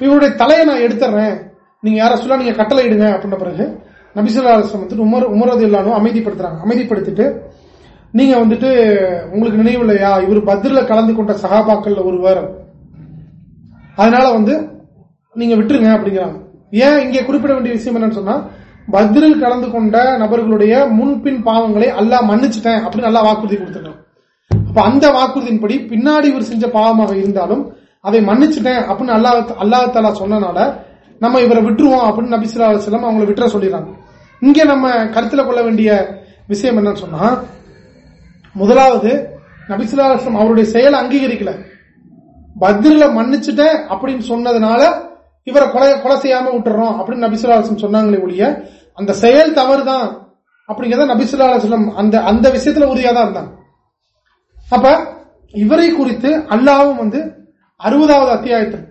இவருடைய தலையை நான் எடுத்துறேன். நீங்க யார சொல்ல நீங்க கட்டளை இடுங்க அப்படின்ற பிறகு நபிசுல்லா வந்துட்டு உமர் உமரது இல்லானோ அமைதிப்படுத்துறாங்க. அமைதிப்படுத்திட்டு நீங்க வந்துட்டு உங்களுக்கு நினைவு இல்லையா? இவர் பத்ரில கலந்து கொண்ட சகாபாக்கள்ல ஒருவர் அதனால வந்து நீங்க விட்டுருங்க அப்படிங்கிறாங்க. ஏன் இங்கே குறிப்பிட வேண்டிய விஷயம் என்னன்னு சொன்னா பத்ரில் கலந்து கொண்ட நபர்களுடைய முன்பின் பாவங்களை அல்லா மன்னிச்சுட்டேன் அப்படின்னு நல்லா வாக்குறுதி கொடுத்துருக்காங்க அப்ப அந்த வாக்குறுதியின்படி பின்னாடி இவர் செஞ்ச பாவமாக இருந்தாலும் அதை மன்னிச்சுட்டேன் அப்படின்னு அல்லா அல்லாஹாலா சொன்னனால நம்ம இவரை விட்டுருவோம் அப்படின்னு நபிசுல்லா செல்லம் அவங்களை விட்டுற சொல்லிடுறாங்க. இங்க நம்ம கருத்துல கொள்ள வேண்டிய விஷயம் என்னன்னு சொன்னா முதலாவது நபிசுல்லா அவருடைய செயலை அங்கீகரிக்கல. பத்ரில மன்னிச்சுட்டேன் அப்படின்னு சொன்னதுனால இவரை கொலை கொலை செய்யாம விட்டுறோம் அப்படின்னு நபிசுல்லாஸ்லம் சொன்னாங்களே ஒழிய அந்த செயல் தவறுதான் அப்படிங்கிறத நபிசுல்லாஸ்லம் அந்த அந்த விஷயத்துல உறுதியா தான் இருந்தாங்க. அப்ப இவரை குறித்து அல்லாவும் வந்து அறுபதாவது அத்தியாயத்தில்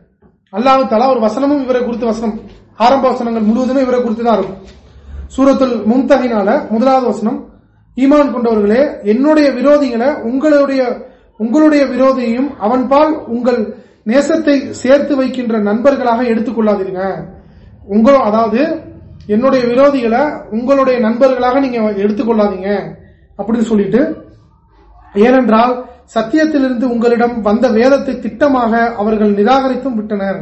அல்லாஹு தலா ஒரு வசனமும் இவரை குறித்து வசனம் ஆரம்ப வசனங்கள் முழுவதுமே இவரை குறித்து தான் இருக்கும். சூரத்துல் மும்தகினால முதலாவது வசனம் ஈமான் கொண்டவர்களே என்னுடைய விரோதிகளை உங்களுடைய உங்களுடைய விரோதியையும் அவன்பால் உங்கள் நேசத்தை சேர்த்து வைக்கின்ற நண்பர்களாக எடுத்துக்கொள்ளாதீங்க. உங்களோ அதாவது என்னுடைய விரோதிகளை உங்களுடைய நண்பர்களாக நீங்க எடுத்துக்கொள்ளாதீங்க. அப்படின்னு சொல்லிட்டு ஏனென்றால் சத்தியத்திலிருந்து உங்களிடம் வந்த வேதத்தை திட்டமாக அவர்கள் நிராகரித்தும் விட்டனர்.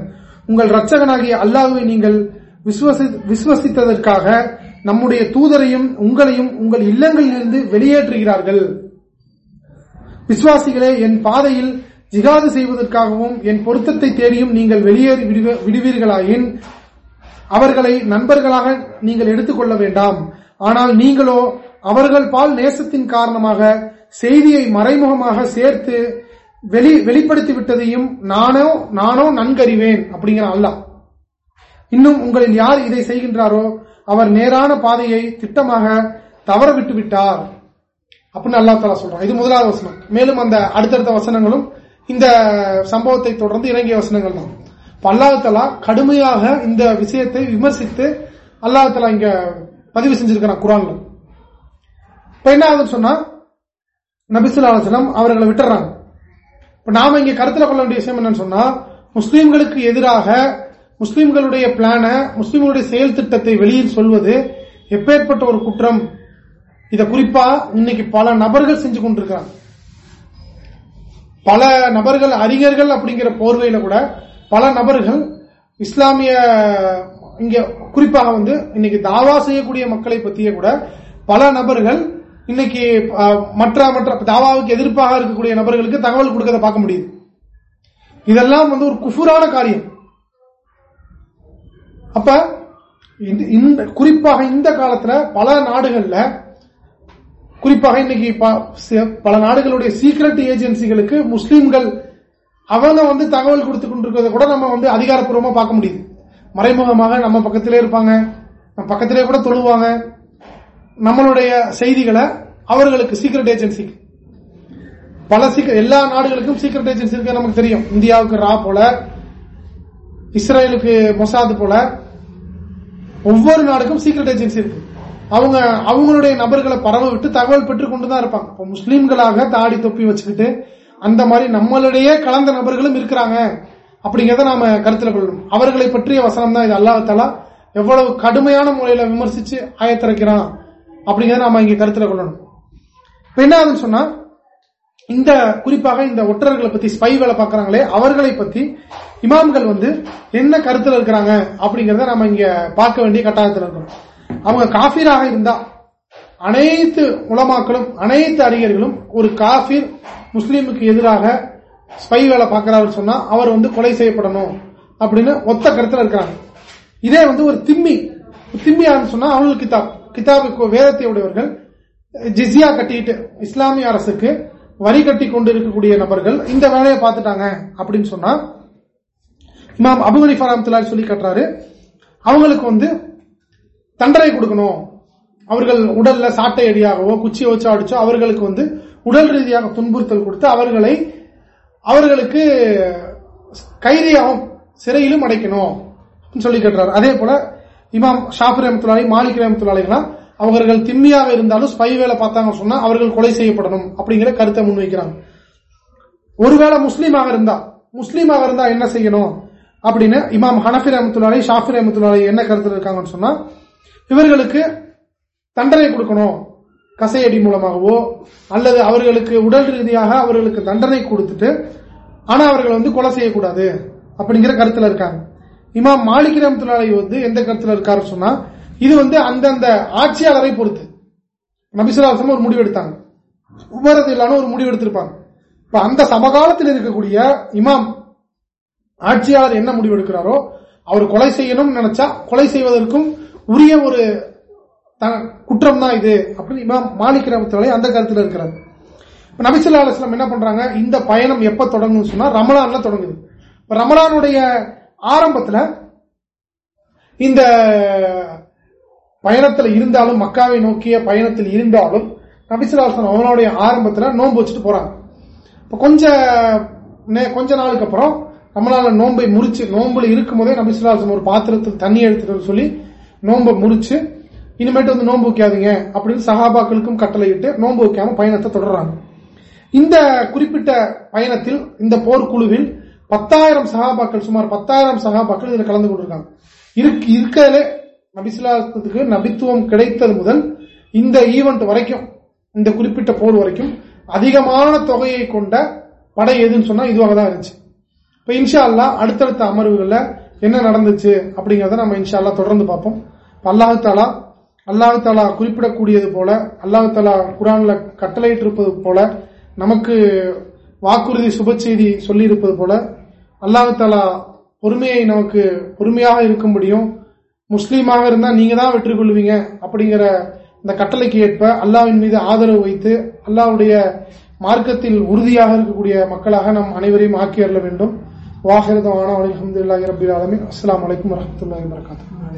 உங்கள் ரட்சகனாகிய அல்லாஹுவை நீங்கள் விசுவசித்ததற்காக நம்முடைய தூதரையும் உங்களையும் உங்கள் இல்லங்களிலிருந்து வெளியேற்றுகிறார்கள். விசுவாசிகளே என் பாதையில் ஜிகாது செய்வதற்காகவும் என் பொருத்தத்தை தேடியும் நீங்கள் வெளியேறி விடுவீர்களாயின் அவர்களை நண்பர்களாக நீங்கள் எடுத்துக்கொள்ள வேண்டாம். ஆனால் நீங்களோ அவர்கள் பால் நேசத்தின் காரணமாக செய்தியை மறைமுகமாக சேர்த்து வெளி வெளிப்படுத்தி விட்டதையும் நானோ நானோ நன்கறிவேன் அப்படிங்கிற அல்ல இன்னும் உங்களில் யார் இதை செய்கின்றாரோ அவர் நேரான பாதையை திட்டமாக தவறவிட்டு விட்டார் அப்படின்னு அல்லா தலா சொல்றான். இது முதலாவது வசனம். மேலும் அந்த அடுத்தடுத்த வசனங்களும் இந்த சம்பவத்தை தொடர்ந்து இறங்கிய வசனங்கள் தான். அல்லாஹலா கடுமையாக இந்த விஷயத்தை விமர்சித்து அல்லாஹலா இங்க பதிவு செஞ்சிருக்கிறான் குரான்ல. இப்ப என்ன ஆகுதுன்னு சொன்னா ஆலோசனம் அவர்களை விட்டுறாங்க. இப்ப நாம இங்க கருத்துல கொள்ள வேண்டிய விஷயம் என்னன்னு சொன்னா முஸ்லீம்களுக்கு எதிராக முஸ்லீம்களுடைய பிளான முஸ்லீம்களுடைய செயல் திட்டத்தை வெளியில் சொல்வது எப்பேற்பட்ட ஒரு குற்றம் இத குறிப்பா இன்னைக்கு பல நபர்கள் செஞ்சு கொண்டிருக்கிறாங்க. பல நபர்கள் அறிஞர்கள் அப்படிங்கிற போர்வையில கூட பல நபர்கள் இஸ்லாமிய இங்க குறிப்பாக வந்து இன்னைக்கு தாவா செய்யக்கூடிய மக்களை பத்திய கூட பல நபர்கள் இன்னைக்கு மற்ற மற்ற தாவாவுக்கு எதிர்ப்பாக இருக்கக்கூடிய நபர்களுக்கு தகவல் கொடுக்கறத பார்க்க முடியுது. இதெல்லாம் வந்து ஒரு குஃபுரான காரியம். அப்ப இந்த குறிப்பாக இந்த காலத்துல பல நாடுகள்ல குறிப்பாக இன்னைக்கு பல நாடுகளுடைய சீக்ரெட் ஏஜென்சிகளுக்கு முஸ்லீம்கள் அவங்க வந்து தகவல் கொடுத்து கொண்டிருக்கிறத கூட நம்ம வந்து அதிகாரப்பூர்வமா பார்க்க முடியுது. மறைமுகமாக நம்ம பக்கத்திலே இருப்பாங்க. நம்ம பக்கத்திலே கூட தொழுவாங்க. நம்மளுடைய செய்திகளை அவர்களுக்கு சீக்ரெட் ஏஜென்சிக்கு பல சீக்கிரம் எல்லா நாடுகளுக்கும் சீக்ரெட் ஏஜென்சி இருக்கு நமக்கு தெரியும். இந்தியாவுக்கு ரா போல இஸ்ரேலுக்கு மொசாது போல ஒவ்வொரு நாடுக்கும் சீக்ரெட் ஏஜென்சி இருக்கு. அவங்க அவங்களுடைய நபர்களை பரவ விட்டு தகவல் பெற்றுக் கொண்டுதான் இருப்பாங்க. இப்ப முஸ்லீம்களாக தாடி தொப்பி வச்சுக்கிட்டு அந்த மாதிரி நம்மளிடையே கலந்த நபர்களும் இருக்கிறாங்க. அப்படிங்கறத நாம கருத்தில் கொள்ளணும். அவர்களை பற்றிய வசனம் தான் இது அல்லாஹாலா எவ்வளவு கடுமையான முறையில விமர்சிச்சு ஆயத்திறக்கிறான். அப்படிங்கறத நாம இங்க கருத்தில் கொள்ளணும். என்ன சொன்னா இந்த குறிப்பாக இந்த ஒற்றர்களை பத்தி ஸ்பைகளை பாக்குறாங்களே அவர்களை பத்தி இமாம்கள் வந்து என்ன கருத்துல இருக்கிறாங்க அப்படிங்கறத நம்ம இங்க பார்க்க வேண்டிய கட்டாயத்தில் இருக்கணும். அவங்க காபீராக இருந்தா அனைத்து உலமாக்களும் அனைத்து அறிஞர்களும் ஒரு காபீர் முஸ்லீமுக்கு எதிராக ஸ்பை வேலை பார்க்கிறாரு சொன்னா அவர் வந்து கொலை செய்யப்படணும் அப்படின்னு ஒத்த கருத்துல இருக்கிறாங்க இதே வந்து ஒரு திம்மி திம்மியான்னு சொன்னா அவள் கிதாப். கிதாபு வேதத்தை உடையவர்கள் ஜிசியா கட்டிட்டு இஸ்லாமிய அரசுக்கு வரி கட்டி கொண்டு இருக்கக்கூடிய நபர்கள் இந்த வேலையை பார்த்துட்டாங்க அப்படின்னு சொன்னா இமாம் அபுகனி ஃபராமத்துலா சொல்லி கட்டுறாரு அவங்களுக்கு வந்து தண்டனை கொடுக்கணும். அவர்கள் உடல்ல சாட்டை அடியாகவோ குச்சியை வச்சு அடிச்சோ அவர்களுக்கு வந்து உடல் ரீதியாக துன்புறுத்தல் கொடுத்து அவர்களை அவர்களுக்கு கைதியாகவும் சிறையிலும் அடைக்கணும் சொல்லி கேட்டார் அதே போல இமாம் ஷாஃபி ரஹமத்துலாலி மாலிக் ரஹமத்துலாலிகளாம் அவர்கள் திம்மியாக இருந்தாலும் ஸ்பை வேலை பார்த்தாங்க சொன்னா அவர்கள் கொலை செய்யப்படணும் அப்படிங்கிற கருத்தை முன்வைக்கிறாங்க. ஒருவேளை முஸ்லீமாக இருந்தா முஸ்லீமாக இருந்தா என்ன செய்யணும் அப்படின்னு இமாம் ஹனஃபி ரஹமத்துலாலி ஷாஃபி ரஹமத்துலாலி என்ன கருத்தில் இருக்காங்கன்னு சொன்னா இவர்களுக்கு தண்டனை கொடுக்கணும். கசையடி மூலமாகவோ அல்லது அவர்களுக்கு உடல் ரீதியாக அவர்களுக்கு தண்டனை கொடுத்துட்டு ஆனா அவர்கள் வந்து கொலை செய்யக்கூடாது அப்படிங்கிற கருத்துல இருக்காங்க. இமாம் மாலிக் ரஹமத்துலாலி வந்து எந்த கருத்துல இருக்காரு சொன்னா இது வந்து அந்தந்த ஆட்சியாளரை பொறுத்து. நபிசுலாசம் ஒரு முடிவு எடுத்தாங்க. உமரது இல்லாம ஒரு முடிவு எடுத்திருப்பாங்க. இப்ப அந்த சமகாலத்தில் இருக்கக்கூடிய இமாம் ஆட்சியாளர் என்ன முடிவு எடுக்கிறாரோ அவர் கொலை செய்யணும்னு நினைச்சா கொலை செய்வதற்கும் உரிய ஒரு குற்றம் தான் இது அப்படின்னு இமாம் மாலிக் ரமத்துலாலே அந்த கருத்துல இருக்கிறார். நபிசுல்லா அலுவலம் என்ன பண்றாங்க? இந்த பயணம் எப்ப தொடங்கும் சொன்னா ரமலான்ல தொடங்குது. ரமலானுடைய ஆரம்பத்துல இந்த பயணத்தில் இருந்தாலும் மக்காவை நோக்கிய பயணத்தில் இருந்தாலும் நபிசுலாசன் அவனுடைய ஆரம்பத்தில் நோன்பு வச்சுட்டு போறாங்க. இப்போ கொஞ்ச கொஞ்ச நாளுக்கு அப்புறம் நம்மளால நோன்பை முறிச்சு நோன்புல இருக்கும் போதே நபிசுலாசன் ஒரு பாத்திரத்தில் தண்ணி எடுத்துட்டு சொல்லி நோன்பை முடிச்சு இனிமேட்டு வந்து நோன்பு வைக்காதீங்க அப்படின்னு சகாபாக்களுக்கும் கட்டளையிட்டு நோன்பு வைக்காம பயணத்தை தொடர்றாங்க. இந்த குறிப்பிட்ட பயணத்தில் இந்த போர்க்குழுவில் பத்தாயிரம் சகாபாக்கள் சுமார் பத்தாயிரம் சகாபாக்கள் இதில் கலந்து கொண்டிருக்காங்க. இருக்கு இருக்கிறதுல நபிசுலாத்துக்கு நபித்துவம் கிடைத்தது முதல் இந்த ஈவெண்ட் வரைக்கும் இந்த குறிப்பிட்ட போர் வரைக்கும் அதிகமான தொகையை கொண்ட படை எதுன்னு சொன்னா இதுவாக தான் இருந்துச்சு. இப்ப இன்ஷா அல்லா அடுத்தடுத்த அமர்வுகளில் என்ன நடந்துச்சு அப்படிங்கறத நம்ம இன்ஷால்லா தொடர்ந்து பார்ப்போம். அல்லாஹு தாலா அல்லாஹு தாலா குறிப்பிடக்கூடியது போல அல்லாஹு தாலா குரான்ல கட்டளையிட்டிருப்பது போல நமக்கு வாக்குறுதி சுப செய்தி சொல்லி இருப்பது போல அல்லாஹு தாலா பொறுமையை நமக்கு பொறுமையாக இருக்கும்படியும் முஸ்லீமாக இருந்தா நீங்க தான் வெற்றி கொள்வீங்க அப்படிங்கிற இந்த கட்டளைக்கு ஏற்ப அல்லாவின் மீது ஆதரவு வைத்து அல்லாவுடைய மார்க்கத்தில் உறுதியாக இருக்கக்கூடிய மக்களாக நம் அனைவரையும் واخر دعوانا الحمد للہ رب العالمین. السلام علیکم ورحمۃ اللہ وبرکاتہ.